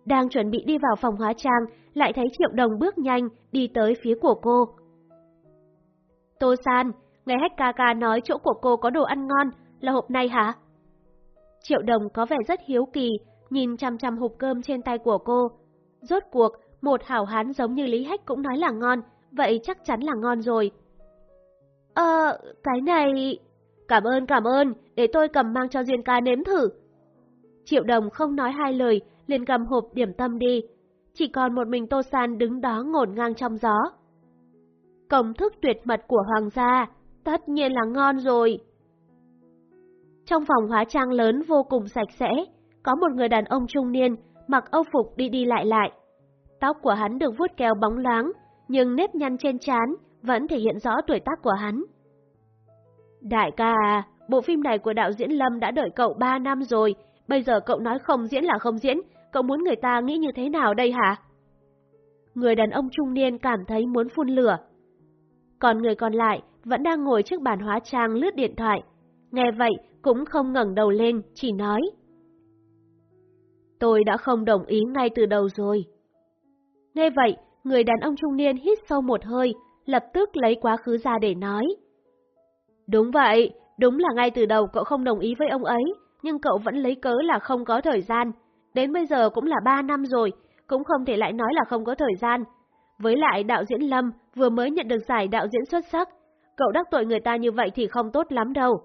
Đang chuẩn bị đi vào phòng hóa trang, lại thấy Triệu Đồng bước nhanh đi tới phía của cô. Tô San, nghe Hách ca ca nói chỗ của cô có đồ ăn ngon, là hộp này hả? Triệu Đồng có vẻ rất hiếu kỳ, nhìn chằm chằm hộp cơm trên tay của cô. Rốt cuộc, một hảo hán giống như Lý Hách cũng nói là ngon, vậy chắc chắn là ngon rồi. Ờ, cái này... Cảm ơn, cảm ơn, để tôi cầm mang cho Duyên ca nếm thử. Triệu đồng không nói hai lời, liền cầm hộp điểm tâm đi. Chỉ còn một mình Tô San đứng đó ngổn ngang trong gió. Công thức tuyệt mật của Hoàng gia, tất nhiên là ngon rồi. Trong phòng hóa trang lớn vô cùng sạch sẽ, có một người đàn ông trung niên, mặc âu phục đi đi lại lại. Tóc của hắn được vuốt keo bóng loáng, nhưng nếp nhăn trên trán vẫn thể hiện rõ tuổi tác của hắn. Đại ca à, bộ phim này của đạo diễn Lâm đã đợi cậu 3 năm rồi, bây giờ cậu nói không diễn là không diễn, cậu muốn người ta nghĩ như thế nào đây hả? Người đàn ông trung niên cảm thấy muốn phun lửa. Còn người còn lại vẫn đang ngồi trước bàn hóa trang lướt điện thoại. Nghe vậy cũng không ngẩng đầu lên, chỉ nói. Tôi đã không đồng ý ngay từ đầu rồi. Nghe vậy, người đàn ông trung niên hít sâu một hơi, lập tức lấy quá khứ ra để nói. Đúng vậy, đúng là ngay từ đầu cậu không đồng ý với ông ấy, nhưng cậu vẫn lấy cớ là không có thời gian. Đến bây giờ cũng là ba năm rồi, cũng không thể lại nói là không có thời gian. Với lại đạo diễn Lâm vừa mới nhận được giải đạo diễn xuất sắc, cậu đắc tội người ta như vậy thì không tốt lắm đâu.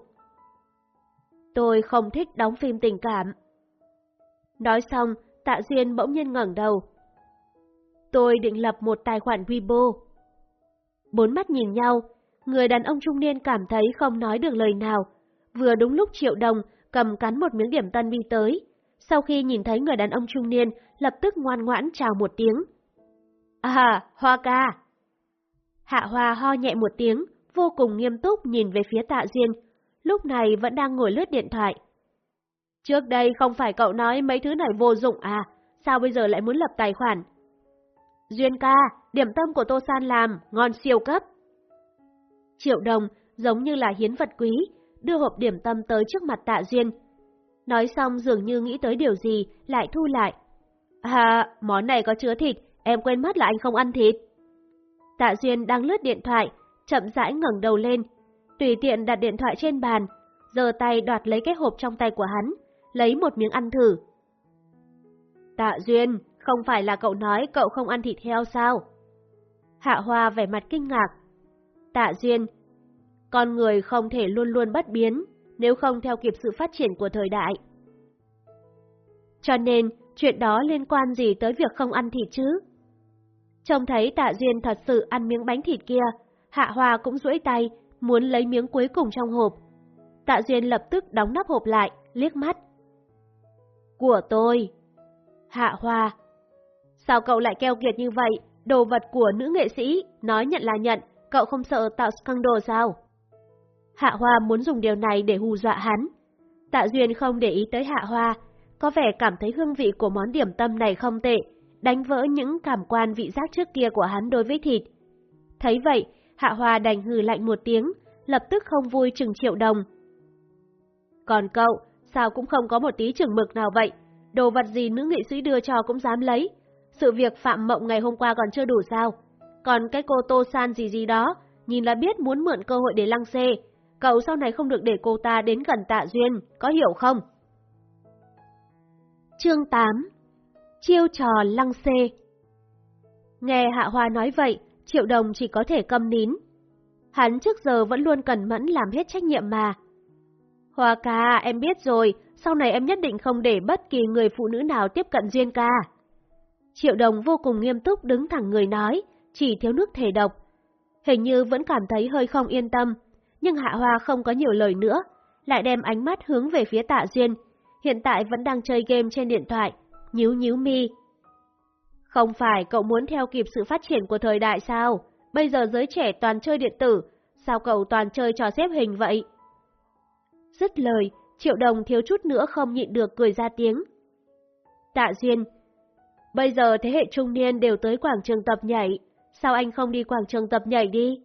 Tôi không thích đóng phim tình cảm. Nói xong, Tạ Duyên bỗng nhiên ngẩng đầu. Tôi định lập một tài khoản Weibo. Bốn mắt nhìn nhau, người đàn ông trung niên cảm thấy không nói được lời nào. Vừa đúng lúc Triệu Đồng cầm cắn một miếng điểm tân đi tới. Sau khi nhìn thấy người đàn ông trung niên, lập tức ngoan ngoãn chào một tiếng. À, Hoa ca! Hạ Hoa ho nhẹ một tiếng, vô cùng nghiêm túc nhìn về phía tạ Duyên, lúc này vẫn đang ngồi lướt điện thoại. Trước đây không phải cậu nói mấy thứ này vô dụng à, sao bây giờ lại muốn lập tài khoản? Duyên ca, điểm tâm của Tô San làm, ngon siêu cấp. Triệu đồng, giống như là hiến vật quý, đưa hộp điểm tâm tới trước mặt tạ Duyên. Nói xong dường như nghĩ tới điều gì, lại thu lại. À, món này có chứa thịt, em quên mất là anh không ăn thịt. Tạ Duyên đang lướt điện thoại, chậm rãi ngẩng đầu lên, tùy tiện đặt điện thoại trên bàn, giơ tay đoạt lấy cái hộp trong tay của hắn, lấy một miếng ăn thử. Tạ Duyên, không phải là cậu nói cậu không ăn thịt heo sao? Hạ Hoa vẻ mặt kinh ngạc. Tạ Duyên, con người không thể luôn luôn bất biến, nếu không theo kịp sự phát triển của thời đại. Cho nên, chuyện đó liên quan gì tới việc không ăn thịt chứ? Trông thấy Tạ Duyên thật sự ăn miếng bánh thịt kia, Hạ Hoa cũng duỗi tay, muốn lấy miếng cuối cùng trong hộp. Tạ Duyên lập tức đóng nắp hộp lại, liếc mắt. Của tôi. Hạ Hoa. Sao cậu lại keo kiệt như vậy? Đồ vật của nữ nghệ sĩ, nói nhận là nhận, cậu không sợ tạo scandal sao? Hạ Hoa muốn dùng điều này để hù dọa hắn. Tạ Duyên không để ý tới Hạ Hoa, có vẻ cảm thấy hương vị của món điểm tâm này không tệ, đánh vỡ những cảm quan vị giác trước kia của hắn đối với thịt. Thấy vậy, Hạ Hoa đành hừ lạnh một tiếng, lập tức không vui chừng triệu đồng. Còn cậu, sao cũng không có một tí chừng mực nào vậy? Đồ vật gì nữ nghị sĩ đưa cho cũng dám lấy. Sự việc Phạm Mộng ngày hôm qua còn chưa đủ sao? Còn cái cô Tô San gì gì đó, nhìn là biết muốn mượn cơ hội để lăng xê. Cậu sau này không được để cô ta đến gần tạ duyên, có hiểu không? Chương 8 Chiêu trò lăng xê Nghe Hạ Hoa nói vậy, Triệu Đồng chỉ có thể câm nín. Hắn trước giờ vẫn luôn cẩn mẫn làm hết trách nhiệm mà. Hoa ca, em biết rồi, sau này em nhất định không để bất kỳ người phụ nữ nào tiếp cận Duyên ca. Triệu Đồng vô cùng nghiêm túc đứng thẳng người nói, chỉ thiếu nước thể độc. Hình như vẫn cảm thấy hơi không yên tâm, nhưng Hạ Hoa không có nhiều lời nữa, lại đem ánh mắt hướng về phía tạ Duyên, hiện tại vẫn đang chơi game trên điện thoại, nhíu nhíu mi. Không phải cậu muốn theo kịp sự phát triển của thời đại sao? Bây giờ giới trẻ toàn chơi điện tử, sao cậu toàn chơi trò xếp hình vậy? Dứt lời, Triệu Đồng thiếu chút nữa không nhịn được cười ra tiếng. Tạ Duyên, bây giờ thế hệ trung niên đều tới quảng trường tập nhảy, sao anh không đi quảng trường tập nhảy đi?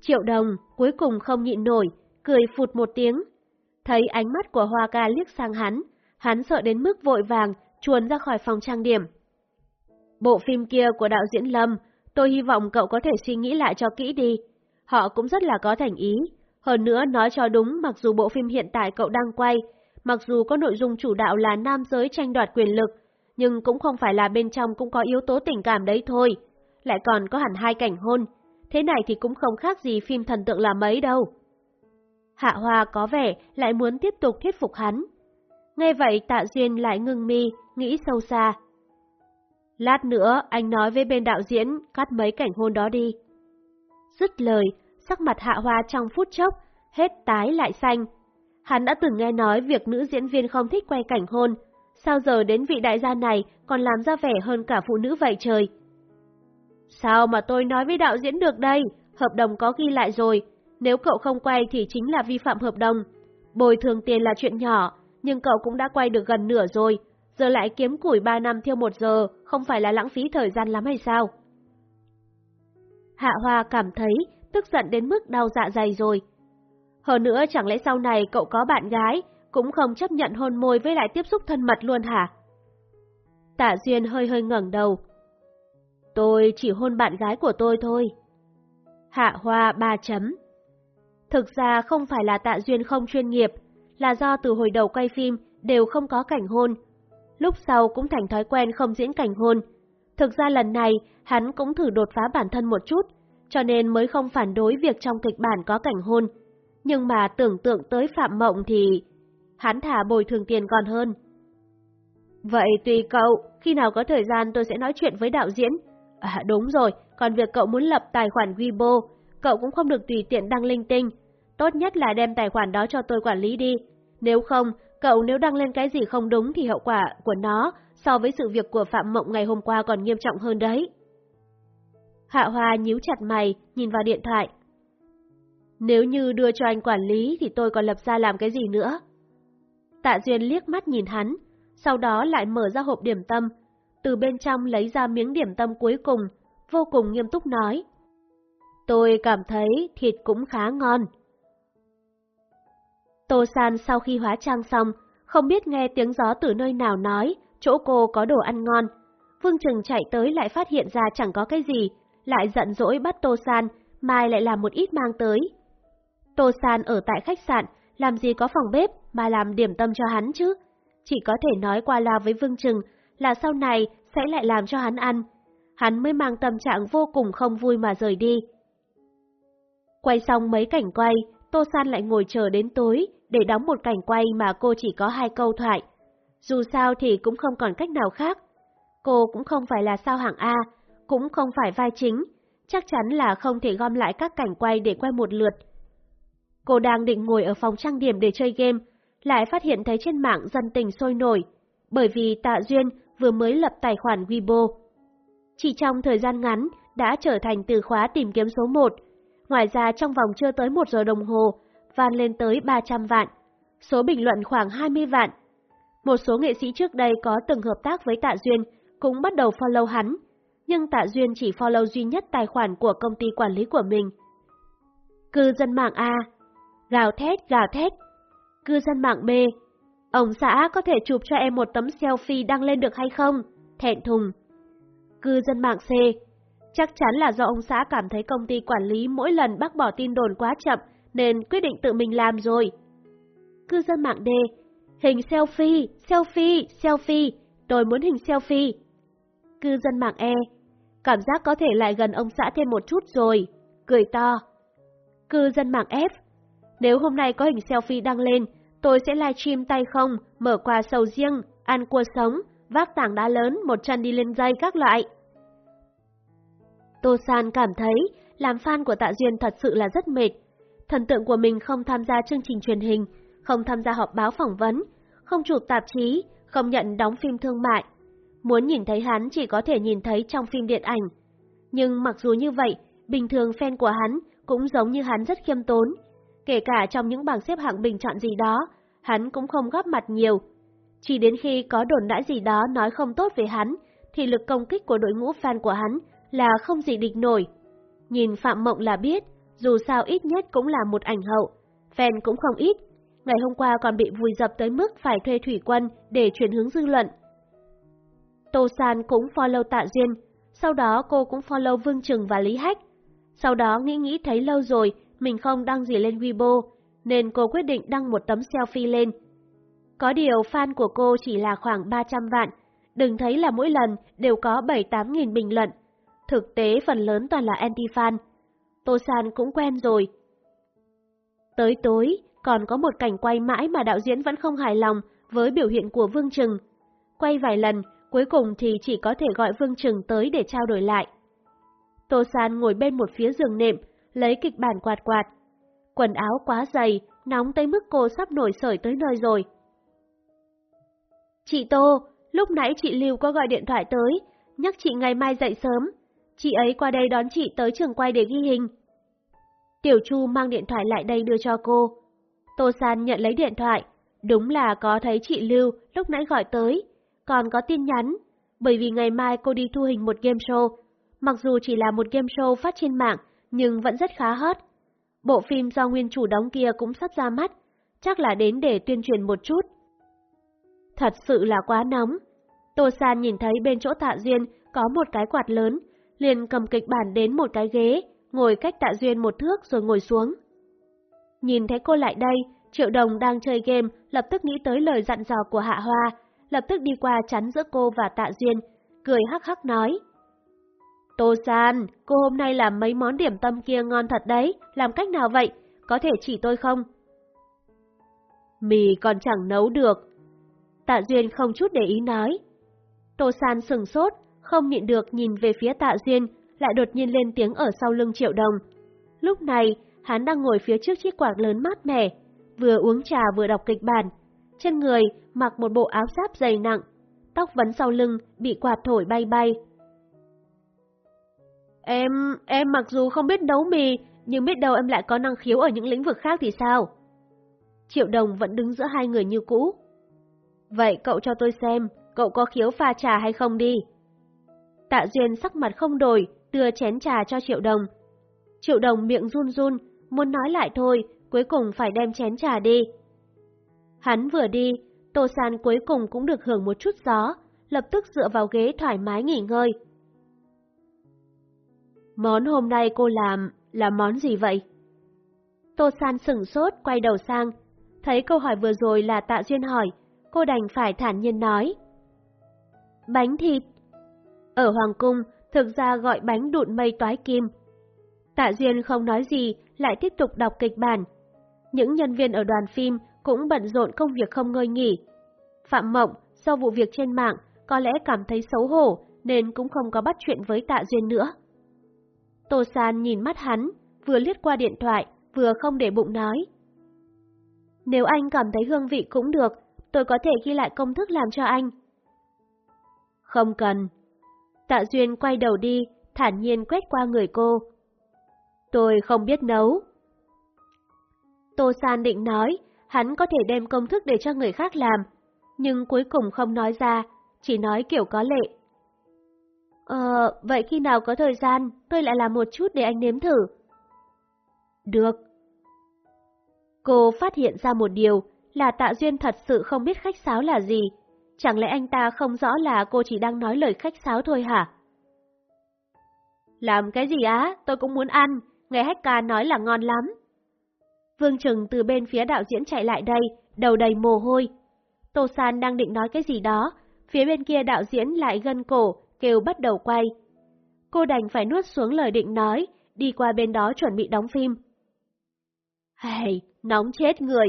Triệu Đồng cuối cùng không nhịn nổi, cười phụt một tiếng. Thấy ánh mắt của Hoa ca liếc sang hắn, hắn sợ đến mức vội vàng, chuồn ra khỏi phòng trang điểm. Bộ phim kia của đạo diễn Lâm, tôi hy vọng cậu có thể suy nghĩ lại cho kỹ đi. Họ cũng rất là có thành ý. Hơn nữa nói cho đúng mặc dù bộ phim hiện tại cậu đang quay, mặc dù có nội dung chủ đạo là nam giới tranh đoạt quyền lực, nhưng cũng không phải là bên trong cũng có yếu tố tình cảm đấy thôi. Lại còn có hẳn hai cảnh hôn, thế này thì cũng không khác gì phim thần tượng là mấy đâu. Hạ Hoa có vẻ lại muốn tiếp tục thuyết phục hắn. Nghe vậy Tạ Duyên lại ngưng mi, nghĩ sâu xa. Lát nữa anh nói với bên đạo diễn cắt mấy cảnh hôn đó đi. Dứt lời, sắc mặt Hạ Hoa trong phút chốc, hết tái lại xanh. Hắn đã từng nghe nói việc nữ diễn viên không thích quay cảnh hôn, sao giờ đến vị đại gia này còn làm ra vẻ hơn cả phụ nữ vậy trời. Sao mà tôi nói với đạo diễn được đây? Hợp đồng có ghi lại rồi. Nếu cậu không quay thì chính là vi phạm hợp đồng. Bồi thường tiền là chuyện nhỏ, nhưng cậu cũng đã quay được gần nửa rồi. Giờ lại kiếm củi 3 năm thiêu một giờ, không phải là lãng phí thời gian lắm hay sao? Hạ Hoa cảm thấy tức giận đến mức đau dạ dày rồi. Hơn nữa chẳng lẽ sau này cậu có bạn gái, cũng không chấp nhận hôn môi với lại tiếp xúc thân mật luôn hả? Tạ Duyên hơi hơi ngẩng đầu. Tôi chỉ hôn bạn gái của tôi thôi. Hạ Hoa ba chấm. Thực ra không phải là Tạ Duyên không chuyên nghiệp, là do từ hồi đầu quay phim đều không có cảnh hôn. Lúc sau cũng thành thói quen không diễn cảnh hôn. Thực ra lần này hắn cũng thử đột phá bản thân một chút, cho nên mới không phản đối việc trong kịch bản có cảnh hôn. Nhưng mà tưởng tượng tới Phạm Mộng thì hắn thả bồi thường tiền còn hơn. Vậy tùy cậu, khi nào có thời gian tôi sẽ nói chuyện với đạo diễn. À đúng rồi, còn việc cậu muốn lập tài khoản Weibo, cậu cũng không được tùy tiện đăng linh tinh. Tốt nhất là đem tài khoản đó cho tôi quản lý đi. Nếu không, cậu nếu đăng lên cái gì không đúng thì hậu quả của nó so với sự việc của Phạm Mộng ngày hôm qua còn nghiêm trọng hơn đấy. Hạ Hoa nhíu chặt mày, nhìn vào điện thoại. Nếu như đưa cho anh quản lý thì tôi còn lập ra làm cái gì nữa? Tạ Duyên liếc mắt nhìn hắn, sau đó lại mở ra hộp điểm tâm, từ bên trong lấy ra miếng điểm tâm cuối cùng, vô cùng nghiêm túc nói. Tôi cảm thấy thịt cũng khá ngon. Tô San sau khi hóa trang xong, không biết nghe tiếng gió từ nơi nào nói, chỗ cô có đồ ăn ngon. Vương Trừng chạy tới lại phát hiện ra chẳng có cái gì, lại giận dỗi bắt Tô San, mai lại làm một ít mang tới. Tô San ở tại khách sạn, làm gì có phòng bếp mà làm điểm tâm cho hắn chứ? Chỉ có thể nói qua loa với Vương Trừng là sau này sẽ lại làm cho hắn ăn. Hắn mới mang tâm trạng vô cùng không vui mà rời đi. Quay xong mấy cảnh quay, Tô San lại ngồi chờ đến tối để đóng một cảnh quay mà cô chỉ có hai câu thoại. Dù sao thì cũng không còn cách nào khác. Cô cũng không phải là sao hạng A, cũng không phải vai chính, chắc chắn là không thể gom lại các cảnh quay để quay một lượt. Cô đang định ngồi ở phòng trang điểm để chơi game, lại phát hiện thấy trên mạng dân tình sôi nổi, bởi vì Tạ Duyên vừa mới lập tài khoản Weibo. Chỉ trong thời gian ngắn đã trở thành từ khóa tìm kiếm số 1, ngoài ra trong vòng chưa tới một giờ đồng hồ, van lên tới 300 vạn, số bình luận khoảng 20 vạn. Một số nghệ sĩ trước đây có từng hợp tác với Tạ Duyên cũng bắt đầu follow hắn, nhưng Tạ Duyên chỉ follow duy nhất tài khoản của công ty quản lý của mình. Cư dân mạng A Gào thét, gào thét. Cư dân mạng B Ông xã có thể chụp cho em một tấm selfie đăng lên được hay không? Thẹn thùng. Cư dân mạng C Chắc chắn là do ông xã cảm thấy công ty quản lý mỗi lần bác bỏ tin đồn quá chậm nên quyết định tự mình làm rồi. Cư dân mạng D Hình selfie, selfie, selfie, tôi muốn hình selfie. Cư dân mạng E Cảm giác có thể lại gần ông xã thêm một chút rồi, cười to. Cư dân mạng F Nếu hôm nay có hình selfie đăng lên, tôi sẽ livestream tay không, mở quà sầu riêng, ăn cua sống, vác tảng đá lớn, một chân đi lên dây các loại. Tô San cảm thấy làm fan của Tạ Duyên thật sự là rất mệt. Thần tượng của mình không tham gia chương trình truyền hình, không tham gia họp báo phỏng vấn, không chụp tạp chí, không nhận đóng phim thương mại, Muốn nhìn thấy hắn chỉ có thể nhìn thấy trong phim điện ảnh. Nhưng mặc dù như vậy, bình thường fan của hắn cũng giống như hắn rất khiêm tốn. Kể cả trong những bảng xếp hạng bình chọn gì đó, hắn cũng không góp mặt nhiều. Chỉ đến khi có đồn đãi gì đó nói không tốt về hắn, thì lực công kích của đội ngũ fan của hắn là không gì địch nổi. Nhìn Phạm Mộng là biết, dù sao ít nhất cũng là một ảnh hậu, fan cũng không ít. Ngày hôm qua còn bị vùi dập tới mức phải thuê thủy quân để chuyển hướng dư luận. Tô San cũng follow Tạ Duyên, sau đó cô cũng follow Vương Trừng và Lý Hách. Sau đó nghĩ nghĩ thấy lâu rồi mình không đăng gì lên Weibo, nên cô quyết định đăng một tấm selfie lên. Có điều fan của cô chỉ là khoảng 300 vạn, đừng thấy là mỗi lần đều có 7-8 nghìn bình luận. Thực tế phần lớn toàn là anti-fan. Tô San cũng quen rồi. Tới tối, còn có một cảnh quay mãi mà đạo diễn vẫn không hài lòng với biểu hiện của Vương Trừng. Quay vài lần, cuối cùng thì chỉ có thể gọi Vương Trừng tới để trao đổi lại. Tô San ngồi bên một phía giường nệm, lấy kịch bản quạt quạt. Quần áo quá dày, nóng tới mức cô sắp nổi sởi tới nơi rồi. Chị Tô, lúc nãy chị Lưu có gọi điện thoại tới, nhắc chị ngày mai dậy sớm. Chị ấy qua đây đón chị tới trường quay để ghi hình. Tiểu Chu mang điện thoại lại đây đưa cho cô. Tô San nhận lấy điện thoại, đúng là có thấy chị Lưu lúc nãy gọi tới, còn có tin nhắn, bởi vì ngày mai cô đi thu hình một game show. Mặc dù chỉ là một game show phát trên mạng, nhưng vẫn rất khá hot. Bộ phim do nguyên chủ đóng kia cũng sắp ra mắt, chắc là đến để tuyên truyền một chút. Thật sự là quá nóng. Tô San nhìn thấy bên chỗ Tạ Duyên có một cái quạt lớn, liền cầm kịch bản đến một cái ghế, ngồi cách tạ duyên một thước rồi ngồi xuống. Nhìn thấy cô lại đây, Triệu Đồng đang chơi game, lập tức nghĩ tới lời dặn dò của Hạ Hoa, lập tức đi qua chắn giữa cô và Tạ Duyên, cười hắc hắc nói. Tô San, cô hôm nay làm mấy món điểm tâm kia ngon thật đấy, làm cách nào vậy? Có thể chỉ tôi không? Mì còn chẳng nấu được. Tạ Duyên không chút để ý nói. Tô San sừng sốt, không nhịn được nhìn về phía Tạ Duyên, lại đột nhiên lên tiếng ở sau lưng Triệu Đồng. Lúc này, hắn đang ngồi phía trước chiếc quạt lớn mát mẻ, vừa uống trà vừa đọc kịch bản. Trên người mặc một bộ áo giáp dày nặng, tóc vấn sau lưng bị quạt thổi bay bay. Em, em mặc dù không biết nấu mì, nhưng biết đâu em lại có năng khiếu ở những lĩnh vực khác thì sao? Triệu Đồng vẫn đứng giữa hai người như cũ. Vậy cậu cho tôi xem, cậu có khiếu pha trà hay không đi? Tạ Duyên sắc mặt không đổi, đưa chén trà cho Triệu Đồng. Triệu Đồng miệng run run, muốn nói lại thôi, cuối cùng phải đem chén trà đi. Hắn vừa đi, Tô San cuối cùng cũng được hưởng một chút gió, lập tức dựa vào ghế thoải mái nghỉ ngơi. Món hôm nay cô làm là món gì vậy? Tô San sửng sốt quay đầu sang, thấy câu hỏi vừa rồi là Tạ Duyên hỏi, cô đành phải thản nhiên nói. Bánh thịt. Ở Hoàng Cung, thực ra gọi bánh đụn mây toái kim. Tạ Duyên không nói gì, lại tiếp tục đọc kịch bản. Những nhân viên ở đoàn phim cũng bận rộn công việc không ngơi nghỉ. Phạm Mộng, sau vụ việc trên mạng, có lẽ cảm thấy xấu hổ nên cũng không có bắt chuyện với Tạ Duyên nữa. Tô San nhìn mắt hắn, vừa liếc qua điện thoại, vừa không để bụng nói. Nếu anh cảm thấy hương vị cũng được, tôi có thể ghi lại công thức làm cho anh. Không cần. Tạ Duyên quay đầu đi, thản nhiên quét qua người cô. Tôi không biết nấu. Tô San định nói, hắn có thể đem công thức để cho người khác làm, nhưng cuối cùng không nói ra, chỉ nói kiểu có lệ. Ờ, vậy khi nào có thời gian, tôi lại làm một chút để anh nếm thử. Được. Cô phát hiện ra một điều, là Tạ Duyên thật sự không biết khách sáo là gì. Chẳng lẽ anh ta không rõ là cô chỉ đang nói lời khách sáo thôi hả? Làm cái gì á, tôi cũng muốn ăn, nghe hách ca nói là ngon lắm. Vương Trừng từ bên phía đạo diễn chạy lại đây, đầu đầy mồ hôi. Tô San đang định nói cái gì đó, phía bên kia đạo diễn lại gân cổ, kêu bắt đầu quay. Cô đành phải nuốt xuống lời định nói, đi qua bên đó chuẩn bị đóng phim. Hey, nóng chết người!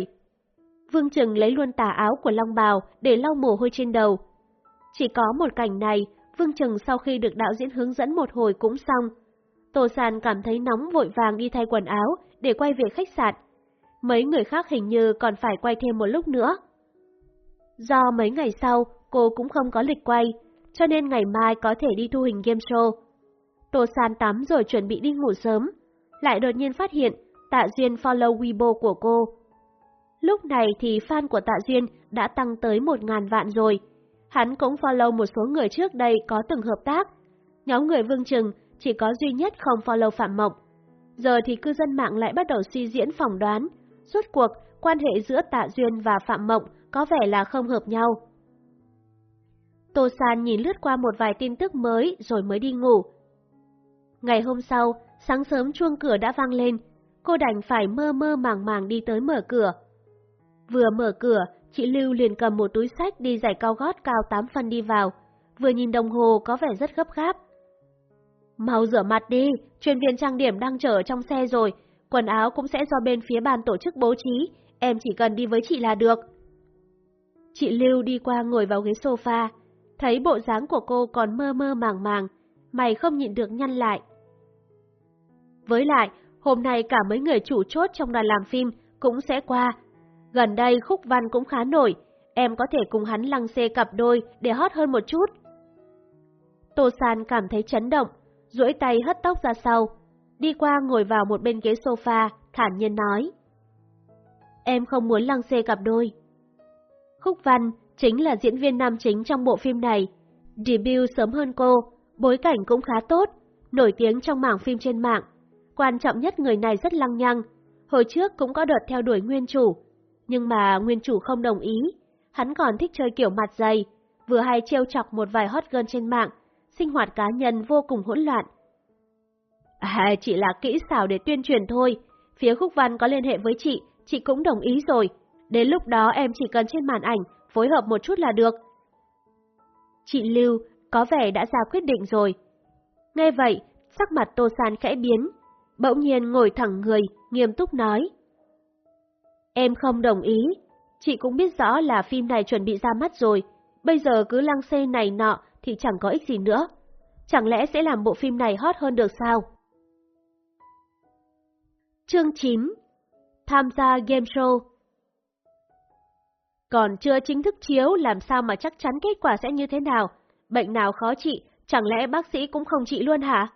Vương Trừng lấy luôn tà áo của Long Bào để lau mồ hôi trên đầu. Chỉ có một cảnh này, Vương Trừng sau khi được đạo diễn hướng dẫn một hồi cũng xong. Tô San cảm thấy nóng vội vàng đi thay quần áo để quay về khách sạn. Mấy người khác hình như còn phải quay thêm một lúc nữa. Do mấy ngày sau, cô cũng không có lịch quay, cho nên ngày mai có thể đi thu hình game show. Tô San tắm rồi chuẩn bị đi ngủ sớm, lại đột nhiên phát hiện Tạ Duyên follow Weibo của cô. Lúc này thì fan của Tạ Duyên đã tăng tới một ngàn vạn rồi. Hắn cũng follow một số người trước đây có từng hợp tác. Nhóm người Vương Trừng chỉ có duy nhất không follow Phạm Mộng. Giờ thì cư dân mạng lại bắt đầu suy diễn phỏng đoán. Suốt cuộc, quan hệ giữa Tạ Duyên và Phạm Mộng có vẻ là không hợp nhau. Tô San nhìn lướt qua một vài tin tức mới rồi mới đi ngủ. Ngày hôm sau, sáng sớm chuông cửa đã vang lên, cô đành phải mơ mơ màng màng đi tới mở cửa. Vừa mở cửa, chị Lưu liền cầm một túi sách đi giày cao gót cao 8 phân đi vào, vừa nhìn đồng hồ có vẻ rất gấp gáp. Mau rửa mặt đi, chuyên viên trang điểm đang chờ trong xe rồi, quần áo cũng sẽ do bên phía ban tổ chức bố trí, em chỉ cần đi với chị là được. Chị Lưu đi qua ngồi vào ghế sofa, thấy bộ dáng của cô còn mơ mơ màng màng, mày không nhịn được nhăn lại. Với lại, hôm nay cả mấy người chủ chốt trong đoàn làm phim cũng sẽ qua. Gần đây Khúc Văn cũng khá nổi, em có thể cùng hắn lăng xê cặp đôi để hot hơn một chút. Tô San cảm thấy chấn động, duỗi tay hất tóc ra sau, đi qua ngồi vào một bên ghế sofa, thản nhiên nói. Em không muốn lăng xê cặp đôi. Khúc Văn chính là diễn viên nam chính trong bộ phim này. Debut sớm hơn cô, bối cảnh cũng khá tốt, nổi tiếng trong mảng phim trên mạng. Quan trọng nhất người này rất lăng nhăng, hồi trước cũng có đợt theo đuổi nguyên chủ, nhưng mà nguyên chủ không đồng ý. Hắn còn thích chơi kiểu mặt dày, vừa hay trêu chọc một vài hot girl trên mạng, sinh hoạt cá nhân vô cùng hỗn loạn, À, chỉ là kỹ xảo để tuyên truyền thôi. Phía Khúc Văn có liên hệ với chị, chị cũng đồng ý rồi. Đến lúc đó em chỉ cần trên màn ảnh, phối hợp một chút là được. Chị Lưu có vẻ đã ra quyết định rồi. Nghe vậy, sắc mặt Tô San khẽ biến, bỗng nhiên ngồi thẳng người, nghiêm túc nói. Em không đồng ý, chị cũng biết rõ là phim này chuẩn bị ra mắt rồi, bây giờ cứ lăng xê này nọ thì chẳng có ích gì nữa. Chẳng lẽ sẽ làm bộ phim này hot hơn được sao? Chương 9 Tham gia game show Còn chưa chính thức chiếu làm sao mà chắc chắn kết quả sẽ như thế nào? Bệnh nào khó trị, chẳng lẽ bác sĩ cũng không trị luôn hả?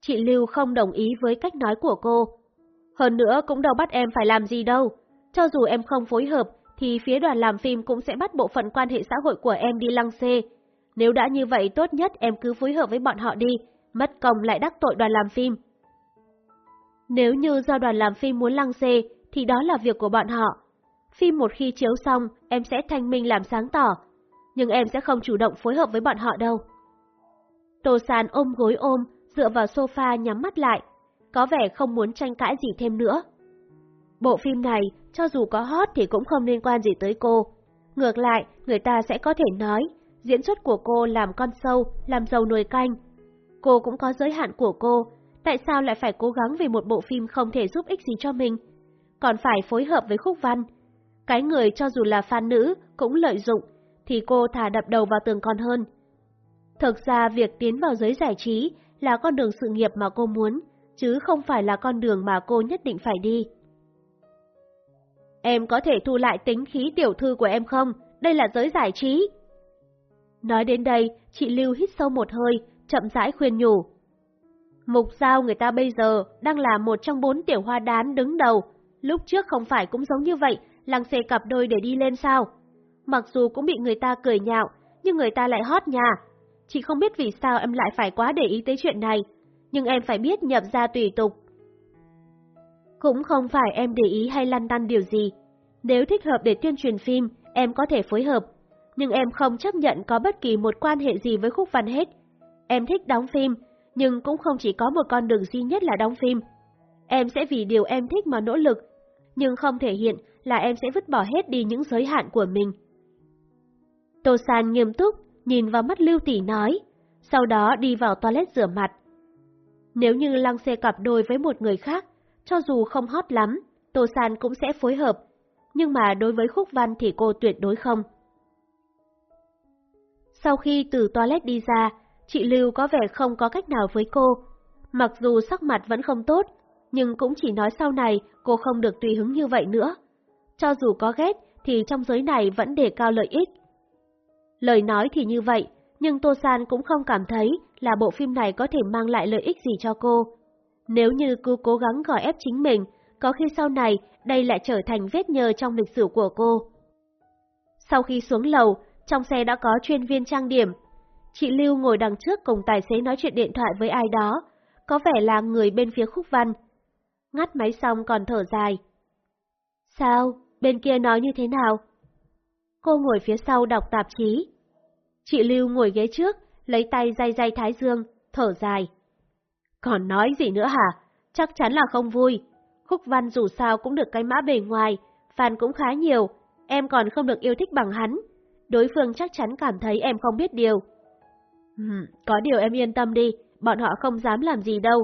Chị Lưu không đồng ý với cách nói của cô. Hơn nữa cũng đâu bắt em phải làm gì đâu. Cho dù em không phối hợp, thì phía đoàn làm phim cũng sẽ bắt bộ phận quan hệ xã hội của em đi lăng xê. Nếu đã như vậy tốt nhất em cứ phối hợp với bọn họ đi, mất công lại đắc tội đoàn làm phim. Nếu như do đoàn làm phim muốn lăng xê, thì đó là việc của bọn họ. Phim một khi chiếu xong, em sẽ thanh minh làm sáng tỏ, nhưng em sẽ không chủ động phối hợp với bọn họ đâu. Tô Sàn ôm gối ôm, dựa vào sofa nhắm mắt lại, có vẻ không muốn tranh cãi gì thêm nữa. Bộ phim này, cho dù có hot thì cũng không liên quan gì tới cô. Ngược lại, người ta sẽ có thể nói, diễn xuất của cô làm con sâu, làm dầu nồi canh. Cô cũng có giới hạn của cô, tại sao lại phải cố gắng vì một bộ phim không thể giúp ích gì cho mình? Còn phải phối hợp với khúc văn. Cái người cho dù là fan nữ cũng lợi dụng, thì cô thả đập đầu vào tường còn hơn. Thực ra việc tiến vào giới giải trí là con đường sự nghiệp mà cô muốn, chứ không phải là con đường mà cô nhất định phải đi. Em có thể thu lại tính khí tiểu thư của em không? Đây là giới giải trí. Nói đến đây, chị Lưu hít sâu một hơi, chậm rãi khuyên nhủ. Mục giao người ta bây giờ đang là một trong bốn tiểu hoa đán đứng đầu. Lúc trước không phải cũng giống như vậy, lăng xê cặp đôi để đi lên sao? Mặc dù cũng bị người ta cười nhạo, nhưng người ta lại hot nha. Chị không biết vì sao em lại phải quá để ý tới chuyện này, nhưng em phải biết nhập ra tùy tục. Cũng không phải em để ý hay lăn tăn điều gì. Nếu thích hợp để tuyên truyền phim, em có thể phối hợp. Nhưng em không chấp nhận có bất kỳ một quan hệ gì với khúc văn hết. Em thích đóng phim, nhưng cũng không chỉ có một con đường duy nhất là đóng phim. Em sẽ vì điều em thích mà nỗ lực, nhưng không thể hiện là em sẽ vứt bỏ hết đi những giới hạn của mình. Tô San nghiêm túc, nhìn vào mắt Lưu Tỷ nói, sau đó đi vào toilet rửa mặt. Nếu như lăng xê cặp đôi với một người khác, cho dù không hot lắm, Tô San cũng sẽ phối hợp, nhưng mà đối với Khúc Văn thì cô tuyệt đối không. Sau khi từ toilet đi ra, chị Lưu có vẻ không có cách nào với cô. Mặc dù sắc mặt vẫn không tốt, nhưng cũng chỉ nói sau này cô không được tùy hứng như vậy nữa. Cho dù có ghét thì trong giới này vẫn đề cao lợi ích. Lời nói thì như vậy, nhưng Tô San cũng không cảm thấy là bộ phim này có thể mang lại lợi ích gì cho cô. Nếu như cô cố gắng gò ép chính mình, có khi sau này đây lại trở thành vết nhơ trong lịch sử của cô. Sau khi xuống lầu, trong xe đã có chuyên viên trang điểm. Chị Lưu ngồi đằng trước cùng tài xế nói chuyện điện thoại với ai đó, có vẻ là người bên phía khúc văn. Ngắt máy xong còn thở dài. Sao? Bên kia nói như thế nào? Cô ngồi phía sau đọc tạp chí. Chị Lưu ngồi ghế trước, lấy tay day day thái dương, thở dài. Còn nói gì nữa hả? Chắc chắn là không vui. Khúc Văn dù sao cũng được cái mã bề ngoài, fan cũng khá nhiều, em còn không được yêu thích bằng hắn. Đối phương chắc chắn cảm thấy em không biết điều. Ừm, có điều em yên tâm đi, bọn họ không dám làm gì đâu.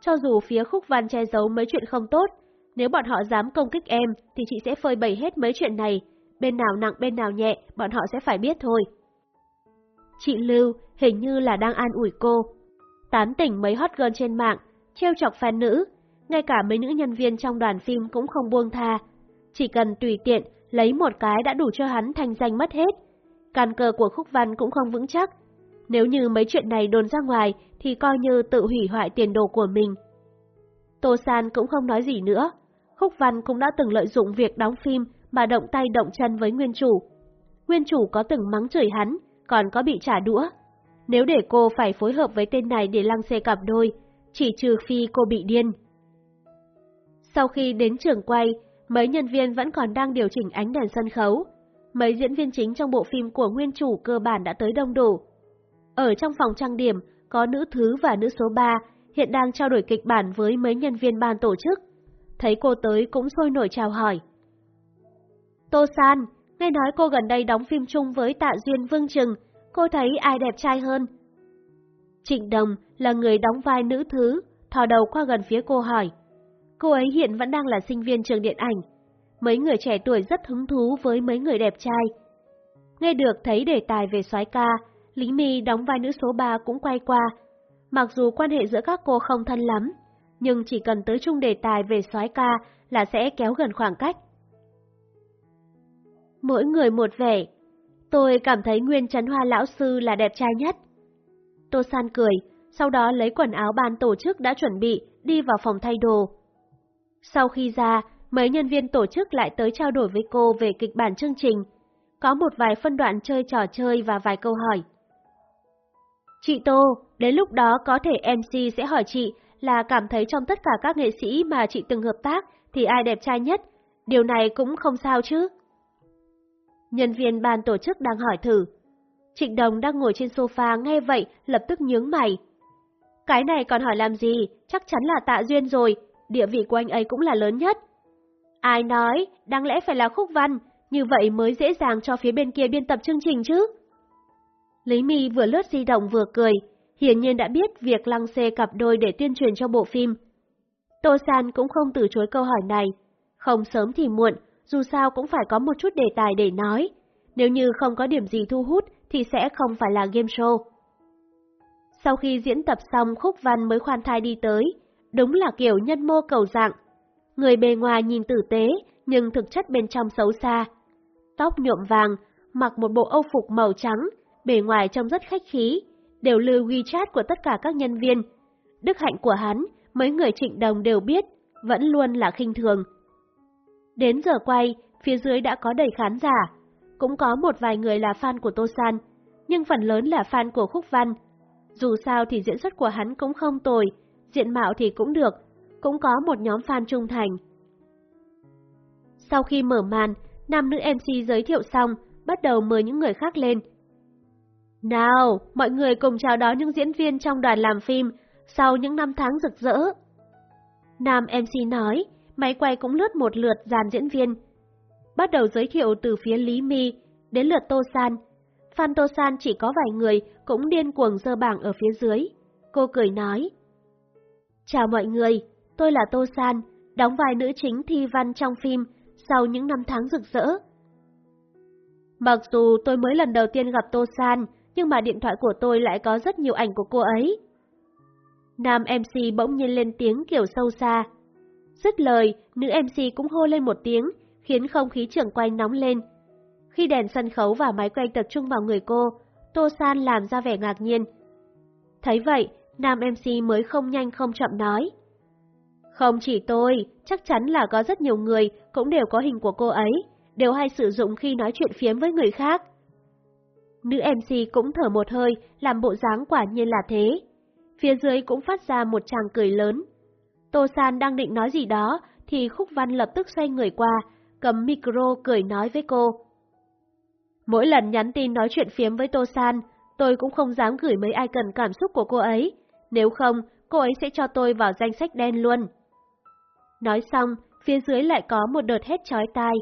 Cho dù phía Khúc Văn che giấu mấy chuyện không tốt, nếu bọn họ dám công kích em thì chị sẽ phơi bày hết mấy chuyện này, bên nào nặng bên nào nhẹ, bọn họ sẽ phải biết thôi. Chị Lưu hình như là đang an ủi cô. Tán tỉnh mấy hot girl trên mạng, treo chọc fan nữ, ngay cả mấy nữ nhân viên trong đoàn phim cũng không buông tha. Chỉ cần tùy tiện lấy một cái đã đủ cho hắn thành danh mất hết. Càn cờ của Khúc Văn cũng không vững chắc. Nếu như mấy chuyện này đồn ra ngoài thì coi như tự hủy hoại tiền đồ của mình. Tô San cũng không nói gì nữa. Khúc Văn cũng đã từng lợi dụng việc đóng phim mà động tay động chân với nguyên chủ. Nguyên chủ có từng mắng chửi hắn, còn có bị trả đũa. Nếu để cô phải phối hợp với tên này để lăng xê cặp đôi, chỉ trừ phi cô bị điên. Sau khi đến trường quay, mấy nhân viên vẫn còn đang điều chỉnh ánh đèn sân khấu. Mấy diễn viên chính trong bộ phim của nguyên chủ cơ bản đã tới đông đủ. Ở trong phòng trang điểm, có nữ thứ và nữ số 3, hiện đang trao đổi kịch bản với mấy nhân viên ban tổ chức. Thấy cô tới cũng sôi nổi chào hỏi. Tô San, nghe nói cô gần đây đóng phim chung với Tạ Duyên Vương Trừng, cô thấy ai đẹp trai hơn? Trịnh Đồng là người đóng vai nữ thứ, thò đầu qua gần phía cô hỏi. Cô ấy hiện vẫn đang là sinh viên trường điện ảnh. Mấy người trẻ tuổi rất hứng thú với mấy người đẹp trai. Nghe được thấy đề tài về soái ca, Lý My đóng vai nữ số 3 cũng quay qua. Mặc dù quan hệ giữa các cô không thân lắm, nhưng chỉ cần tới chung đề tài về soái ca là sẽ kéo gần khoảng cách. Mỗi người một vẻ. Tôi cảm thấy Nguyên Trấn Hoa lão sư là đẹp trai nhất. Tô San cười, sau đó lấy quần áo ban tổ chức đã chuẩn bị, đi vào phòng thay đồ. Sau khi ra, mấy nhân viên tổ chức lại tới trao đổi với cô về kịch bản chương trình. Có một vài phân đoạn chơi trò chơi và vài câu hỏi. Chị Tô, đến lúc đó có thể MC sẽ hỏi chị là cảm thấy trong tất cả các nghệ sĩ mà chị từng hợp tác thì ai đẹp trai nhất, điều này cũng không sao chứ. Nhân viên ban tổ chức đang hỏi thử. Trịnh Đồng đang ngồi trên sofa nghe vậy lập tức nhướng mày. Cái này còn hỏi làm gì, chắc chắn là tạ duyên rồi, địa vị của anh ấy cũng là lớn nhất. Ai nói, đáng lẽ phải là khúc văn, như vậy mới dễ dàng cho phía bên kia biên tập chương trình chứ. Lý Mi vừa lướt di động vừa cười, hiển nhiên đã biết việc lăng xê cặp đôi để tuyên truyền cho bộ phim. Tô San cũng không từ chối câu hỏi này. Không sớm thì muộn, dù sao cũng phải có một chút đề tài để nói. Nếu như không có điểm gì thu hút thì sẽ không phải là game show. Sau khi diễn tập xong khúc văn mới khoan thai đi tới, đúng là kiểu nhân mô cầu dạng. Người bề ngoài nhìn tử tế, nhưng thực chất bên trong xấu xa. Tóc nhuộm vàng, mặc một bộ âu phục màu trắng, bề ngoài trông rất khách khí, đều lưu WeChat của tất cả các nhân viên. Đức hạnh của hắn, mấy người trịnh đồng đều biết, vẫn luôn là khinh thường. Đến giờ quay, phía dưới đã có đầy khán giả, cũng có một vài người là fan của Tô San, nhưng phần lớn là fan của Khúc Văn. Dù sao thì diễn xuất của hắn cũng không tồi, diện mạo thì cũng được, cũng có một nhóm fan trung thành. Sau khi mở màn, nam nữ MC giới thiệu xong, bắt đầu mời những người khác lên. Nào, mọi người cùng chào đón những diễn viên trong đoàn làm phim sau những năm tháng rực rỡ. Nam MC nói, máy quay cũng lướt một lượt dàn diễn viên. Bắt đầu giới thiệu từ phía Lý Mi đến lượt Tô San. Phan Tô San chỉ có vài người cũng điên cuồng dơ bảng ở phía dưới. Cô cười nói. Chào mọi người, tôi là Tô San, đóng vai nữ chính thi văn trong phim sau những năm tháng rực rỡ. Mặc dù tôi mới lần đầu tiên gặp Tô San, nhưng mà điện thoại của tôi lại có rất nhiều ảnh của cô ấy. Nam MC bỗng nhiên lên tiếng kiểu sâu xa. Dứt lời, nữ MC cũng hô lên một tiếng, khiến không khí trường quay nóng lên. Khi đèn sân khấu và máy quay tập trung vào người cô, Tô San làm ra vẻ ngạc nhiên. Thấy vậy, nam MC mới không nhanh không chậm nói. Không chỉ tôi, chắc chắn là có rất nhiều người cũng đều có hình của cô ấy, đều hay sử dụng khi nói chuyện phiếm với người khác. Nữ MC cũng thở một hơi, làm bộ dáng quả nhiên là thế. Phía dưới cũng phát ra một tràng cười lớn. Tô San đang định nói gì đó, thì Khúc Văn lập tức xoay người qua, cầm micro cười nói với cô. Mỗi lần nhắn tin nói chuyện phiếm với Tô San, tôi cũng không dám gửi mấy ai cần cảm xúc của cô ấy, nếu không, cô ấy sẽ cho tôi vào danh sách đen luôn. Nói xong, phía dưới lại có một đợt hét chói tai.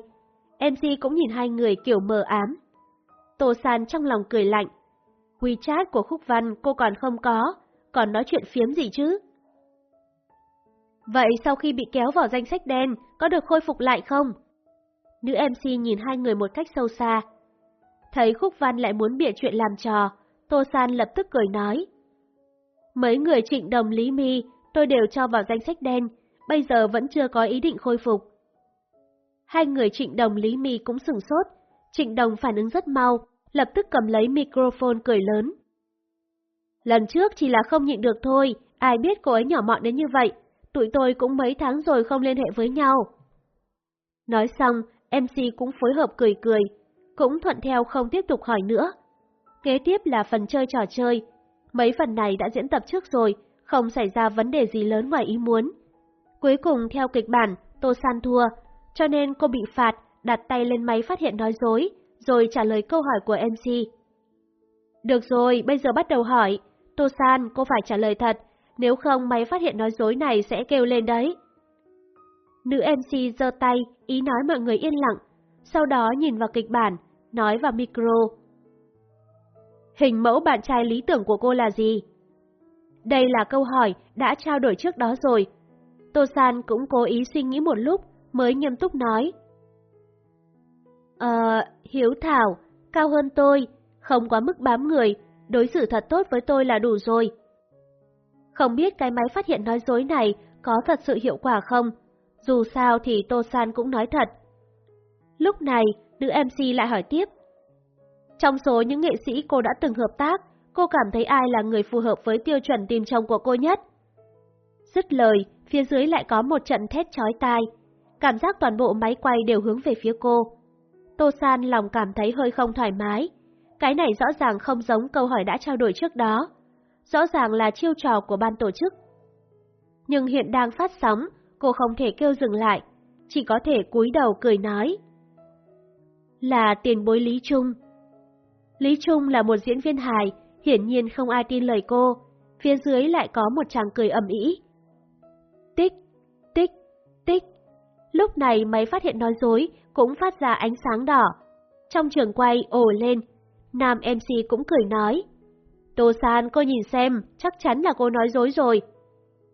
MC cũng nhìn hai người kiểu mờ ám. Tô San trong lòng cười lạnh. WeChat của Khúc Văn cô còn không có, còn nói chuyện phiếm gì chứ? Vậy sau khi bị kéo vào danh sách đen, có được khôi phục lại không? Nữ MC nhìn hai người một cách sâu xa. Thấy Khúc Văn lại muốn bịa chuyện làm trò, Tô San lập tức cười nói. Mấy người trịnh đồng Lý Mi, tôi đều cho vào danh sách đen, bây giờ vẫn chưa có ý định khôi phục. Hai người trịnh đồng Lý Mi cũng sửng sốt, trịnh đồng phản ứng rất mau, lập tức cầm lấy microphone cười lớn. Lần trước chỉ là không nhịn được thôi, ai biết cô ấy nhỏ mọn đến như vậy, tụi tôi cũng mấy tháng rồi không liên hệ với nhau. Nói xong, MC cũng phối hợp cười cười, cũng thuận theo không tiếp tục hỏi nữa. Kế tiếp là phần chơi trò chơi. Mấy phần này đã diễn tập trước rồi, không xảy ra vấn đề gì lớn ngoài ý muốn. Cuối cùng theo kịch bản, Tô San thua, cho nên cô bị phạt, đặt tay lên máy phát hiện nói dối, rồi trả lời câu hỏi của MC. Được rồi, bây giờ bắt đầu hỏi. Tô San, cô phải trả lời thật nếu không máy phát hiện nói dối này sẽ kêu lên đấy. Nữ MC giơ tay, ý nói mọi người yên lặng, sau đó nhìn vào kịch bản, nói vào micro. Hình mẫu bạn trai lý tưởng của cô là gì? Đây là câu hỏi đã trao đổi trước đó rồi. Tô San cũng cố ý suy nghĩ một lúc mới nghiêm túc nói. Ờ, hiếu thảo, cao hơn tôi, không quá mức bám người, đối xử thật tốt với tôi là đủ rồi. Không biết cái máy phát hiện nói dối này có thật sự hiệu quả không? Dù sao thì Tô San cũng nói thật. Lúc này, nữ MC lại hỏi tiếp. Trong số những nghệ sĩ cô đã từng hợp tác, cô cảm thấy ai là người phù hợp với tiêu chuẩn tìm chồng của cô nhất? Dứt lời, phía dưới lại có một trận thét chói tai. Cảm giác toàn bộ máy quay đều hướng về phía cô. Tô San lòng cảm thấy hơi không thoải mái. Cái này rõ ràng không giống câu hỏi đã trao đổi trước đó. Rõ ràng là chiêu trò của ban tổ chức. Nhưng hiện đang phát sóng, cô không thể kêu dừng lại, chỉ có thể cúi đầu cười nói. Là tiền bối Lý Trung. Lý Trung là một diễn viên hài, hiển nhiên không ai tin lời cô, phía dưới lại có một chàng cười ầm ĩ. Tích, tích, tích. Lúc này máy phát hiện nói dối cũng phát ra ánh sáng đỏ. Trong trường quay ồ lên, nam MC cũng cười nói. Tô San, cô nhìn xem, chắc chắn là cô nói dối rồi.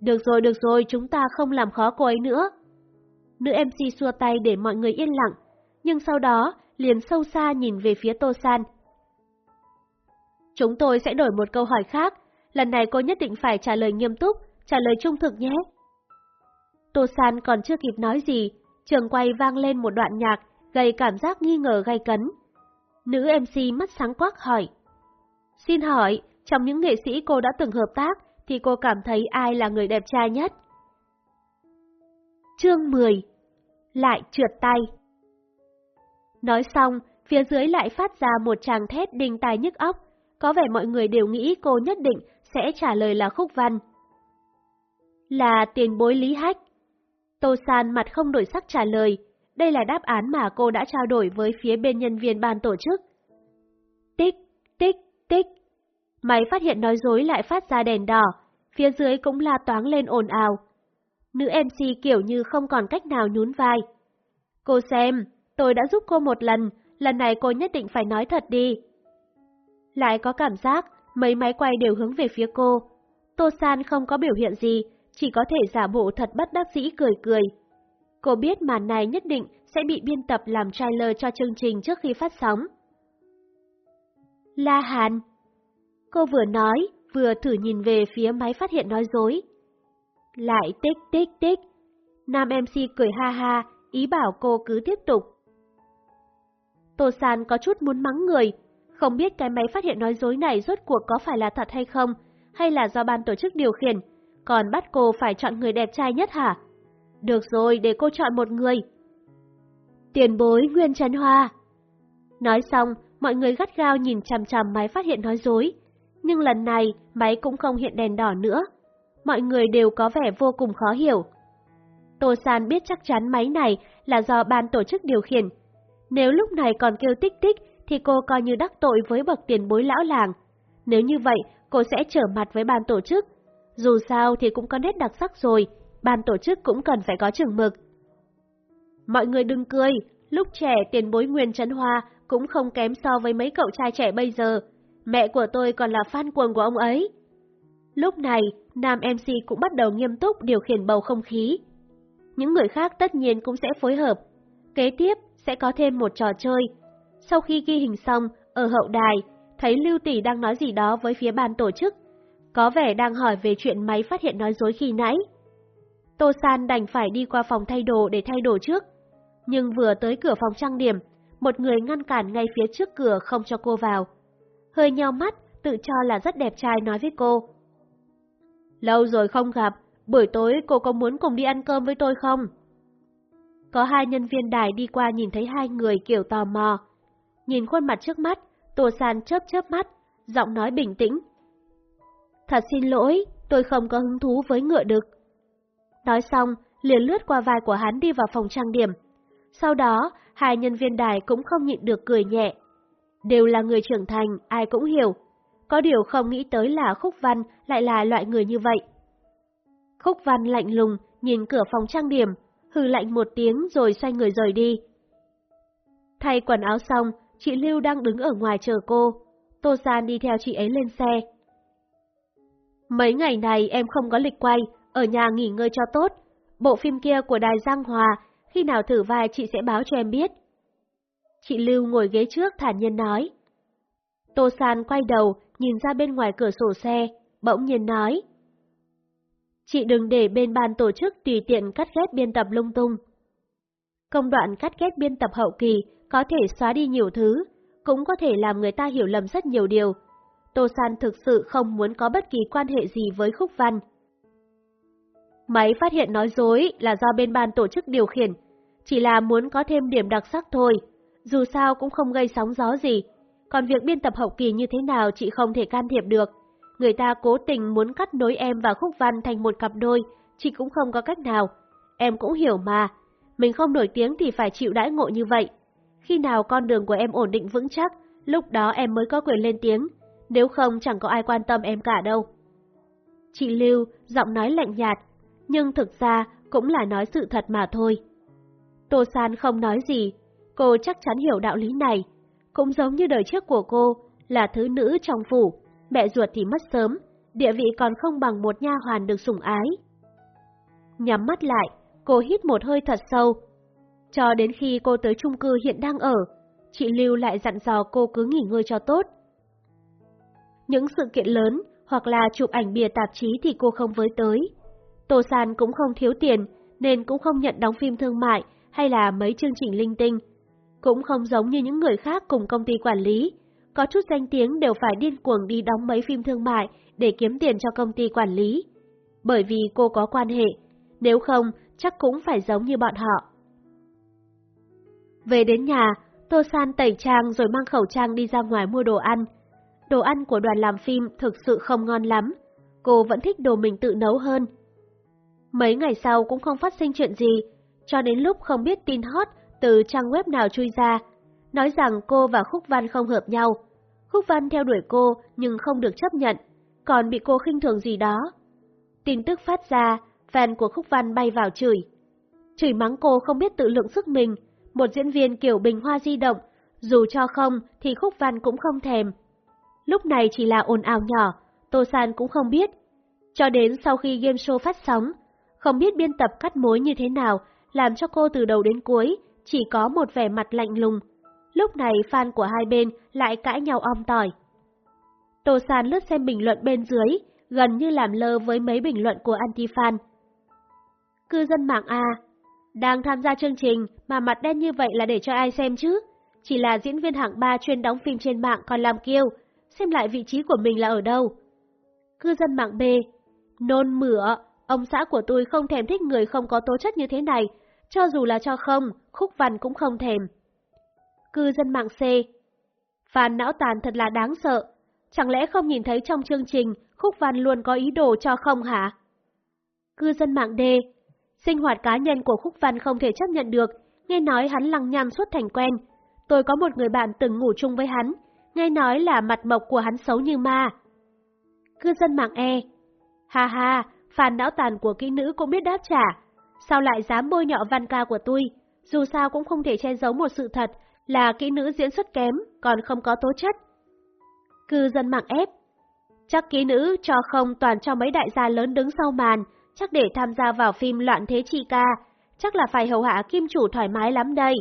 Được rồi, được rồi, chúng ta không làm khó cô ấy nữa. Nữ MC xua tay để mọi người yên lặng, nhưng sau đó liền sâu xa nhìn về phía Tô San. Chúng tôi sẽ đổi một câu hỏi khác, lần này cô nhất định phải trả lời nghiêm túc, trả lời trung thực nhé. Tô San còn chưa kịp nói gì, trường quay vang lên một đoạn nhạc, gây cảm giác nghi ngờ gay cấn. Nữ MC mắt sáng quắc hỏi. Xin hỏi, trong những nghệ sĩ cô đã từng hợp tác, thì cô cảm thấy ai là người đẹp trai nhất? Chương 10 Lại trượt tay Nói xong, phía dưới lại phát ra một tràng thét đinh tai nhức óc, có vẻ mọi người đều nghĩ cô nhất định sẽ trả lời là khúc văn. Là tiền bối Lý Hách. Tô San mặt không đổi sắc trả lời, đây là đáp án mà cô đã trao đổi với phía bên nhân viên ban tổ chức. Tích. Máy phát hiện nói dối lại phát ra đèn đỏ, phía dưới cũng la toáng lên ồn ào. Nữ MC kiểu như không còn cách nào nhún vai. Cô xem, tôi đã giúp cô một lần, lần này cô nhất định phải nói thật đi. Lại có cảm giác mấy máy quay đều hướng về phía cô. Tô San không có biểu hiện gì, chỉ có thể giả bộ thật bất đắc dĩ cười cười. Cô biết màn này nhất định sẽ bị biên tập làm trailer cho chương trình trước khi phát sóng. La Hàn Cô vừa nói, vừa thử nhìn về phía máy phát hiện nói dối. Lại tích tích tích. Nam MC cười ha ha, ý bảo cô cứ tiếp tục. Tô San có chút muốn mắng người, không biết cái máy phát hiện nói dối này rốt cuộc có phải là thật hay không, hay là do ban tổ chức điều khiển, còn bắt cô phải chọn người đẹp trai nhất hả? Được rồi, để cô chọn một người. Tiền bối Nguyên Trần Hoa. Nói xong, mọi người gắt gao nhìn chằm chằm máy phát hiện nói dối. Nhưng lần này, máy cũng không hiện đèn đỏ nữa. Mọi người đều có vẻ vô cùng khó hiểu. Tô San biết chắc chắn máy này là do ban tổ chức điều khiển. Nếu lúc này còn kêu tích tích thì cô coi như đắc tội với bậc tiền bối lão làng. Nếu như vậy, cô sẽ trở mặt với ban tổ chức. Dù sao thì cũng có nét đặc sắc rồi, ban tổ chức cũng cần phải có chừng mực. Mọi người đừng cười, lúc trẻ tiền bối Nguyên Trấn Hoa cũng không kém so với mấy cậu trai trẻ bây giờ. Mẹ của tôi còn là fan cuồng của ông ấy. Lúc này, nam MC cũng bắt đầu nghiêm túc điều khiển bầu không khí. Những người khác tất nhiên cũng sẽ phối hợp. Kế tiếp sẽ có thêm một trò chơi. Sau khi ghi hình xong, ở hậu đài, thấy Lưu Tỷ đang nói gì đó với phía ban tổ chức. Có vẻ đang hỏi về chuyện máy phát hiện nói dối khi nãy. Tô San đành phải đi qua phòng thay đồ để thay đồ trước. Nhưng vừa tới cửa phòng trang điểm, một người ngăn cản ngay phía trước cửa không cho cô vào. Hơi nheo mắt, tự cho là rất đẹp trai nói với cô. Lâu rồi không gặp, buổi tối cô có muốn cùng đi ăn cơm với tôi không? Có hai nhân viên đài đi qua nhìn thấy hai người kiểu tò mò. Nhìn khuôn mặt trước mắt, Tô San chớp chớp mắt, giọng nói bình tĩnh. Thật xin lỗi, tôi không có hứng thú với ngựa đực. Nói xong, liền lướt qua vai của hắn đi vào phòng trang điểm. Sau đó, hai nhân viên đài cũng không nhịn được cười nhẹ. Đều là người trưởng thành, ai cũng hiểu. Có điều không nghĩ tới là Khúc Văn lại là loại người như vậy. Khúc Văn lạnh lùng, nhìn cửa phòng trang điểm, hừ lạnh một tiếng rồi xoay người rời đi. Thay quần áo xong, chị Lưu đang đứng ở ngoài chờ cô. Tô San đi theo chị ấy lên xe. Mấy ngày này em không có lịch quay, ở nhà nghỉ ngơi cho tốt. Bộ phim kia của Đài Giang Hòa, khi nào thử vai chị sẽ báo cho em biết. Chị Lưu ngồi ghế trước thản nhiên nói. Tô San quay đầu, nhìn ra bên ngoài cửa sổ xe, bỗng nhiên nói. Chị đừng để bên ban tổ chức tùy tiện cắt ghép biên tập lung tung. Công đoạn cắt ghép biên tập hậu kỳ có thể xóa đi nhiều thứ, cũng có thể làm người ta hiểu lầm rất nhiều điều. Tô San thực sự không muốn có bất kỳ quan hệ gì với Khúc Văn. Máy phát hiện nói dối là do bên ban tổ chức điều khiển, chỉ là muốn có thêm điểm đặc sắc thôi, dù sao cũng không gây sóng gió gì. Còn việc biên tập hậu kỳ như thế nào chị không thể can thiệp được. Người ta cố tình muốn cắt nối em và Khúc Văn thành một cặp đôi, chị cũng không có cách nào. Em cũng hiểu mà, mình không nổi tiếng thì phải chịu đãi ngộ như vậy. Khi nào con đường của em ổn định vững chắc, lúc đó em mới có quyền lên tiếng, nếu không chẳng có ai quan tâm em cả đâu. Chị Lưu, giọng nói lạnh nhạt, nhưng thực ra cũng là nói sự thật mà thôi. Tô San không nói gì, cô chắc chắn hiểu đạo lý này, cũng giống như đời trước của cô, là thứ nữ trong phủ, mẹ ruột thì mất sớm, địa vị còn không bằng một nha hoàn được sủng ái. Nhắm mắt lại, cô hít một hơi thật sâu. Cho đến khi cô tới chung cư hiện đang ở, chị Lưu lại dặn dò cô cứ nghỉ ngơi cho tốt. Những sự kiện lớn hoặc là chụp ảnh bìa tạp chí thì cô không với tới. Tô San cũng không thiếu tiền nên cũng không nhận đóng phim thương mại hay là mấy chương trình linh tinh. Cũng không giống như những người khác cùng công ty quản lý, có chút danh tiếng đều phải điên cuồng đi đóng mấy phim thương mại để kiếm tiền cho công ty quản lý. Bởi vì cô có quan hệ, nếu không chắc cũng phải giống như bọn họ. Về đến nhà, Tô San tẩy trang rồi mang khẩu trang đi ra ngoài mua đồ ăn. Đồ ăn của đoàn làm phim thực sự không ngon lắm, cô vẫn thích đồ mình tự nấu hơn. Mấy ngày sau cũng không phát sinh chuyện gì, cho đến lúc không biết tin hot từ trang web nào chui ra, nói rằng cô và Khúc Văn không hợp nhau. Khúc Văn theo đuổi cô nhưng không được chấp nhận, còn bị cô khinh thường gì đó. Tin tức phát ra, fan của Khúc Văn bay vào chửi. Chửi mắng cô không biết tự lượng sức mình, một diễn viên kiểu bình hoa di động, dù cho không thì Khúc Văn cũng không thèm. Lúc này chỉ là ồn ào nhỏ, Tô San cũng không biết. Cho đến sau khi game show phát sóng, không biết biên tập cắt mối như thế nào, làm cho cô từ đầu đến cuối chỉ có một vẻ mặt lạnh lùng. Lúc này fan của hai bên lại cãi nhau om tỏi. Tô San lướt xem bình luận bên dưới, gần như làm lơ với mấy bình luận của anti-fan. Cư dân mạng A, đang tham gia chương trình mà mặt đen như vậy là để cho ai xem chứ? Chỉ là diễn viên hạng ba chuyên đóng phim trên mạng còn làm kiêu, xem lại vị trí của mình là ở đâu. Cư dân mạng B, nôn mửa, ông xã của tôi không thèm thích người không có tố chất như thế này, cho dù là cho không, khúc văn cũng không thèm. Cư dân mạng C, Phan não tàn thật là đáng sợ, chẳng lẽ không nhìn thấy trong chương trình khúc văn luôn có ý đồ cho không hả? Cư dân mạng D, Sinh hoạt cá nhân của Khúc Văn không thể chấp nhận được, nghe nói hắn lăng nham suốt thành quen. Tôi có một người bạn từng ngủ chung với hắn, nghe nói là mặt mộc của hắn xấu như ma. Cư dân mạng E Ha ha, phàn não tàn của kỹ nữ cũng biết đáp trả. Sao lại dám bôi nhọ văn ca của tôi? Dù sao cũng không thể che giấu một sự thật là kỹ nữ diễn xuất kém, còn không có tố chất. Cư dân mạng ép Chắc kỹ nữ cho không toàn cho mấy đại gia lớn đứng sau màn, chắc để tham gia vào phim Loạn Thế Chi Ca, chắc là phải hầu hạ kim chủ thoải mái lắm đây.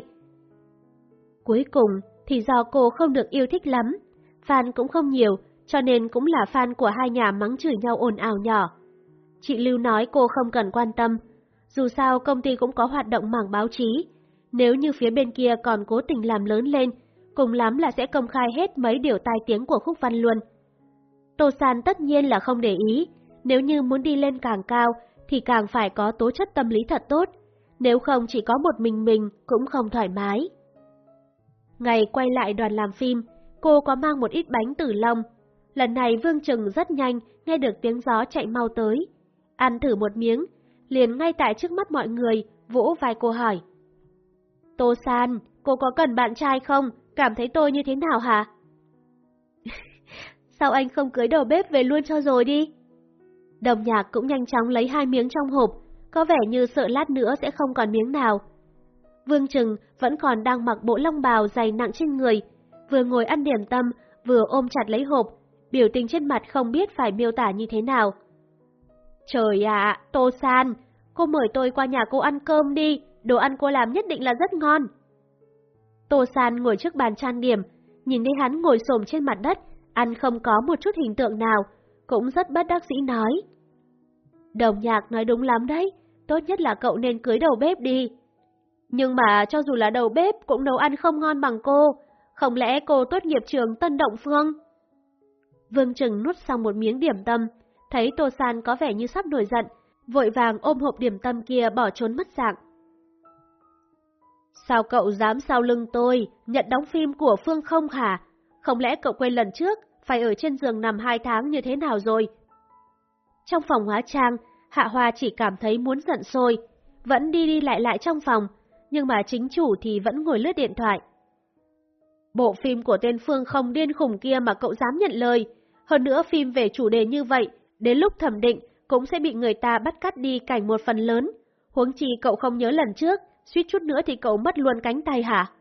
Cuối cùng thì do cô không được yêu thích lắm, fan cũng không nhiều, cho nên cũng là fan của hai nhà mắng chửi nhau ồn ào nhỏ. Chị Lưu nói cô không cần quan tâm, dù sao công ty cũng có hoạt động mảng báo chí, nếu như phía bên kia còn cố tình làm lớn lên, cùng lắm là sẽ công khai hết mấy điều tai tiếng của khúc văn luôn. Tô San tất nhiên là không để ý, nếu như muốn đi lên càng cao thì càng phải có tố chất tâm lý thật tốt, nếu không chỉ có một mình mình cũng không thoải mái. Ngày quay lại đoàn làm phim, cô có mang một ít bánh tử long. Lần này Vương Trừng rất nhanh nghe được tiếng gió chạy mau tới. Ăn thử một miếng, liền ngay tại trước mắt mọi người, vỗ vai cô hỏi. Tô San, cô có cần bạn trai không? Cảm thấy tôi như thế nào hả? Sao anh không cưới đầu bếp về luôn cho rồi đi? Đồng nhạc cũng nhanh chóng lấy hai miếng trong hộp, có vẻ như sợ lát nữa sẽ không còn miếng nào. Vương Trừng vẫn còn đang mặc bộ long bào dày nặng trên người, vừa ngồi ăn điểm tâm, vừa ôm chặt lấy hộp, biểu tình trên mặt không biết phải miêu tả như thế nào. Trời ạ, Tô San, cô mời tôi qua nhà cô ăn cơm đi, đồ ăn cô làm nhất định là rất ngon. Tô San ngồi trước bàn trang điểm, nhìn thấy hắn ngồi xổm trên mặt đất, ăn không có một chút hình tượng nào, cũng rất bất đắc dĩ nói. Đồng nhạc nói đúng lắm đấy, tốt nhất là cậu nên cưới đầu bếp đi. Nhưng mà cho dù là đầu bếp cũng nấu ăn không ngon bằng cô, không lẽ cô tốt nghiệp trường Tân Động Phương? Vương Trừng nuốt xong một miếng điểm tâm, thấy Tô San có vẻ như sắp nổi giận, vội vàng ôm hộp điểm tâm kia bỏ trốn mất dạng. Sao cậu dám sau lưng tôi, nhận đóng phim của Phương không hả? Không lẽ cậu quên lần trước, phải ở trên giường nằm hai tháng như thế nào rồi? Trong phòng hóa trang, Hạ Hoa chỉ cảm thấy muốn giận sôi, vẫn đi đi lại lại trong phòng, nhưng mà chính chủ thì vẫn ngồi lướt điện thoại. Bộ phim của tên Phương không điên khủng kia mà cậu dám nhận lời, hơn nữa phim về chủ đề như vậy, đến lúc thẩm định cũng sẽ bị người ta bắt cắt đi cảnh một phần lớn. Huống chi cậu không nhớ lần trước, suýt chút nữa thì cậu mất luôn cánh tay hả?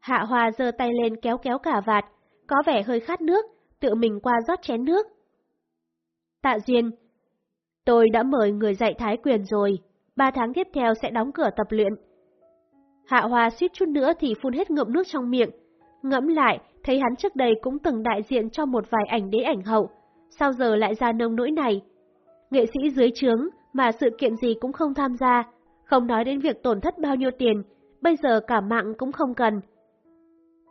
Hạ Hoa giơ tay lên kéo kéo cả vạt, có vẻ hơi khát nước, tự mình qua rót chén nước. Tạ Duyên, tôi đã mời người dạy Thái Quyền rồi, ba tháng tiếp theo sẽ đóng cửa tập luyện. Hạ Hoa suýt chút nữa thì phun hết ngụm nước trong miệng, ngẫm lại thấy hắn trước đây cũng từng đại diện cho một vài ảnh đế ảnh hậu, sao giờ lại ra nông nỗi này? Nghệ sĩ dưới trướng mà sự kiện gì cũng không tham gia, không nói đến việc tổn thất bao nhiêu tiền, bây giờ cả mạng cũng không cần.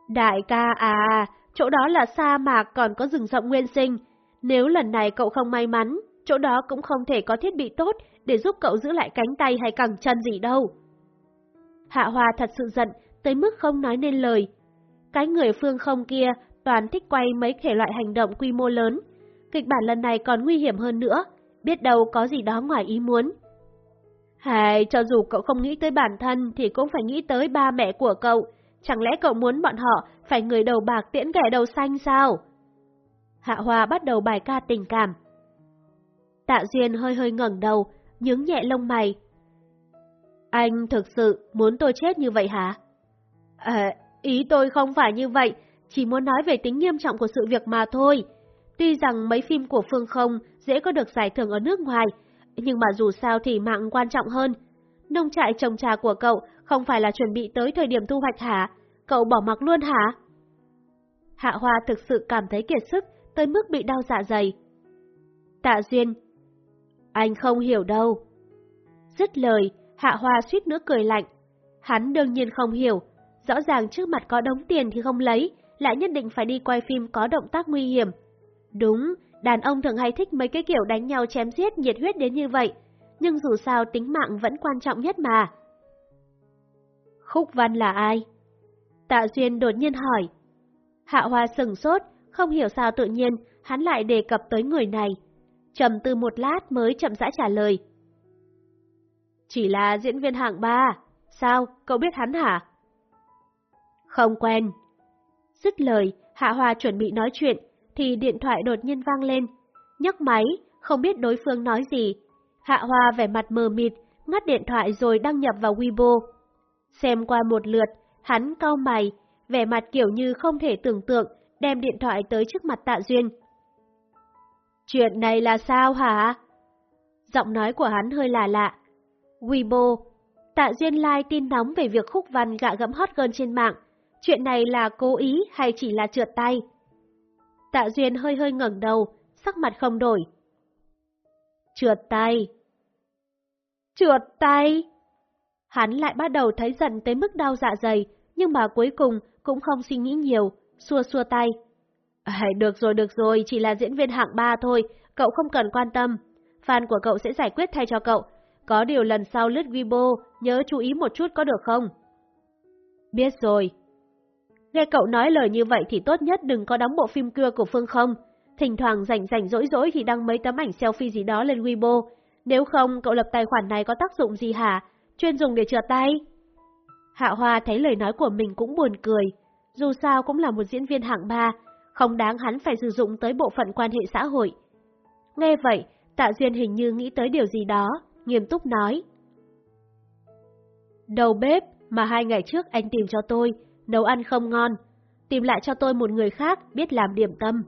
Đại ca à, chỗ đó là sa mạc còn có rừng rộng nguyên sinh, nếu lần này cậu không may mắn, chỗ đó cũng không thể có thiết bị tốt để giúp cậu giữ lại cánh tay hay cẳng chân gì đâu. Hạ Hoa thật sự giận, tới mức không nói nên lời. Cái người phương không kia toàn thích quay mấy thể loại hành động quy mô lớn. Kịch bản lần này còn nguy hiểm hơn nữa, biết đâu có gì đó ngoài ý muốn. Hay, cho dù cậu không nghĩ tới bản thân thì cũng phải nghĩ tới ba mẹ của cậu. Chẳng lẽ cậu muốn bọn họ phải người đầu bạc tiễn kẻ đầu xanh sao? Hạ Hoa bắt đầu bài ca tình cảm. Tạ Duyên hơi hơi ngẩng đầu, nhướng nhẹ lông mày. Anh thực sự muốn tôi chết như vậy hả? À, ý tôi không phải như vậy, chỉ muốn nói về tính nghiêm trọng của sự việc mà thôi. Tuy rằng mấy phim của Phương không dễ có được giải thưởng ở nước ngoài, nhưng mà dù sao thì mạng quan trọng hơn. Nông trại trồng trà của cậu không phải là chuẩn bị tới thời điểm thu hoạch hả? Cậu bỏ mặc luôn hả? Hạ Hoa thực sự cảm thấy kiệt sức, tới mức bị đau dạ dày. Tạ Duyên Anh không hiểu đâu. Dứt lời, Hạ Hoa suýt nữa cười lạnh. Hắn đương nhiên không hiểu, rõ ràng trước mặt có đống tiền thì không lấy, lại nhất định phải đi quay phim có động tác nguy hiểm. Đúng, đàn ông thường hay thích mấy cái kiểu đánh nhau chém giết nhiệt huyết đến như vậy, nhưng dù sao tính mạng vẫn quan trọng nhất mà. Khúc Văn là ai? Tạ Duyên đột nhiên hỏi. Hạ Hoa sừng sốt, không hiểu sao tự nhiên hắn lại đề cập tới người này. Trầm tư một lát mới chậm rãi trả lời. Chỉ là diễn viên hạng ba. Sao, cậu biết hắn hả? Không quen. Dứt lời, Hạ Hoa chuẩn bị nói chuyện, thì điện thoại đột nhiên vang lên. nhấc máy, không biết đối phương nói gì. Hạ Hoa vẻ mặt mờ mịt, ngắt điện thoại rồi đăng nhập vào Weibo. Xem qua một lượt, hắn cau mày, vẻ mặt kiểu như không thể tưởng tượng, đem điện thoại tới trước mặt Tạ Duyên. Chuyện này là sao hả? Giọng nói của hắn hơi lạ lạ. Weibo, Tạ Duyên like tin nóng về việc Khúc Văn gạ gẫm hot girl trên mạng. Chuyện này là cố ý hay chỉ là trượt tay? Tạ Duyên hơi hơi ngẩng đầu, sắc mặt không đổi. Trượt tay. Trượt tay. Hắn lại bắt đầu thấy giận tới mức đau dạ dày, nhưng mà cuối cùng cũng không suy nghĩ nhiều, xua xua tay. À, được rồi, được rồi, chỉ là diễn viên hạng ba thôi, cậu không cần quan tâm. Fan của cậu sẽ giải quyết thay cho cậu. Có điều lần sau lướt Weibo, nhớ chú ý một chút có được không? Biết rồi. Nghe cậu nói lời như vậy thì tốt nhất đừng có đóng bộ phim cưa của Phương không. Thỉnh thoảng rảnh rảnh rỗi rỗi thì đăng mấy tấm ảnh selfie gì đó lên Weibo. Nếu không, cậu lập tài khoản này có tác dụng gì hả? Chuyên dùng để trượt tay. Hạ Hoa thấy lời nói của mình cũng buồn cười. Dù sao cũng là một diễn viên hạng ba, không đáng hắn phải sử dụng tới bộ phận quan hệ xã hội. Nghe vậy, Tạ Duyên hình như nghĩ tới điều gì đó, nghiêm túc nói. Đầu bếp mà hai ngày trước anh tìm cho tôi, nấu ăn không ngon. Tìm lại cho tôi một người khác biết làm điểm tâm.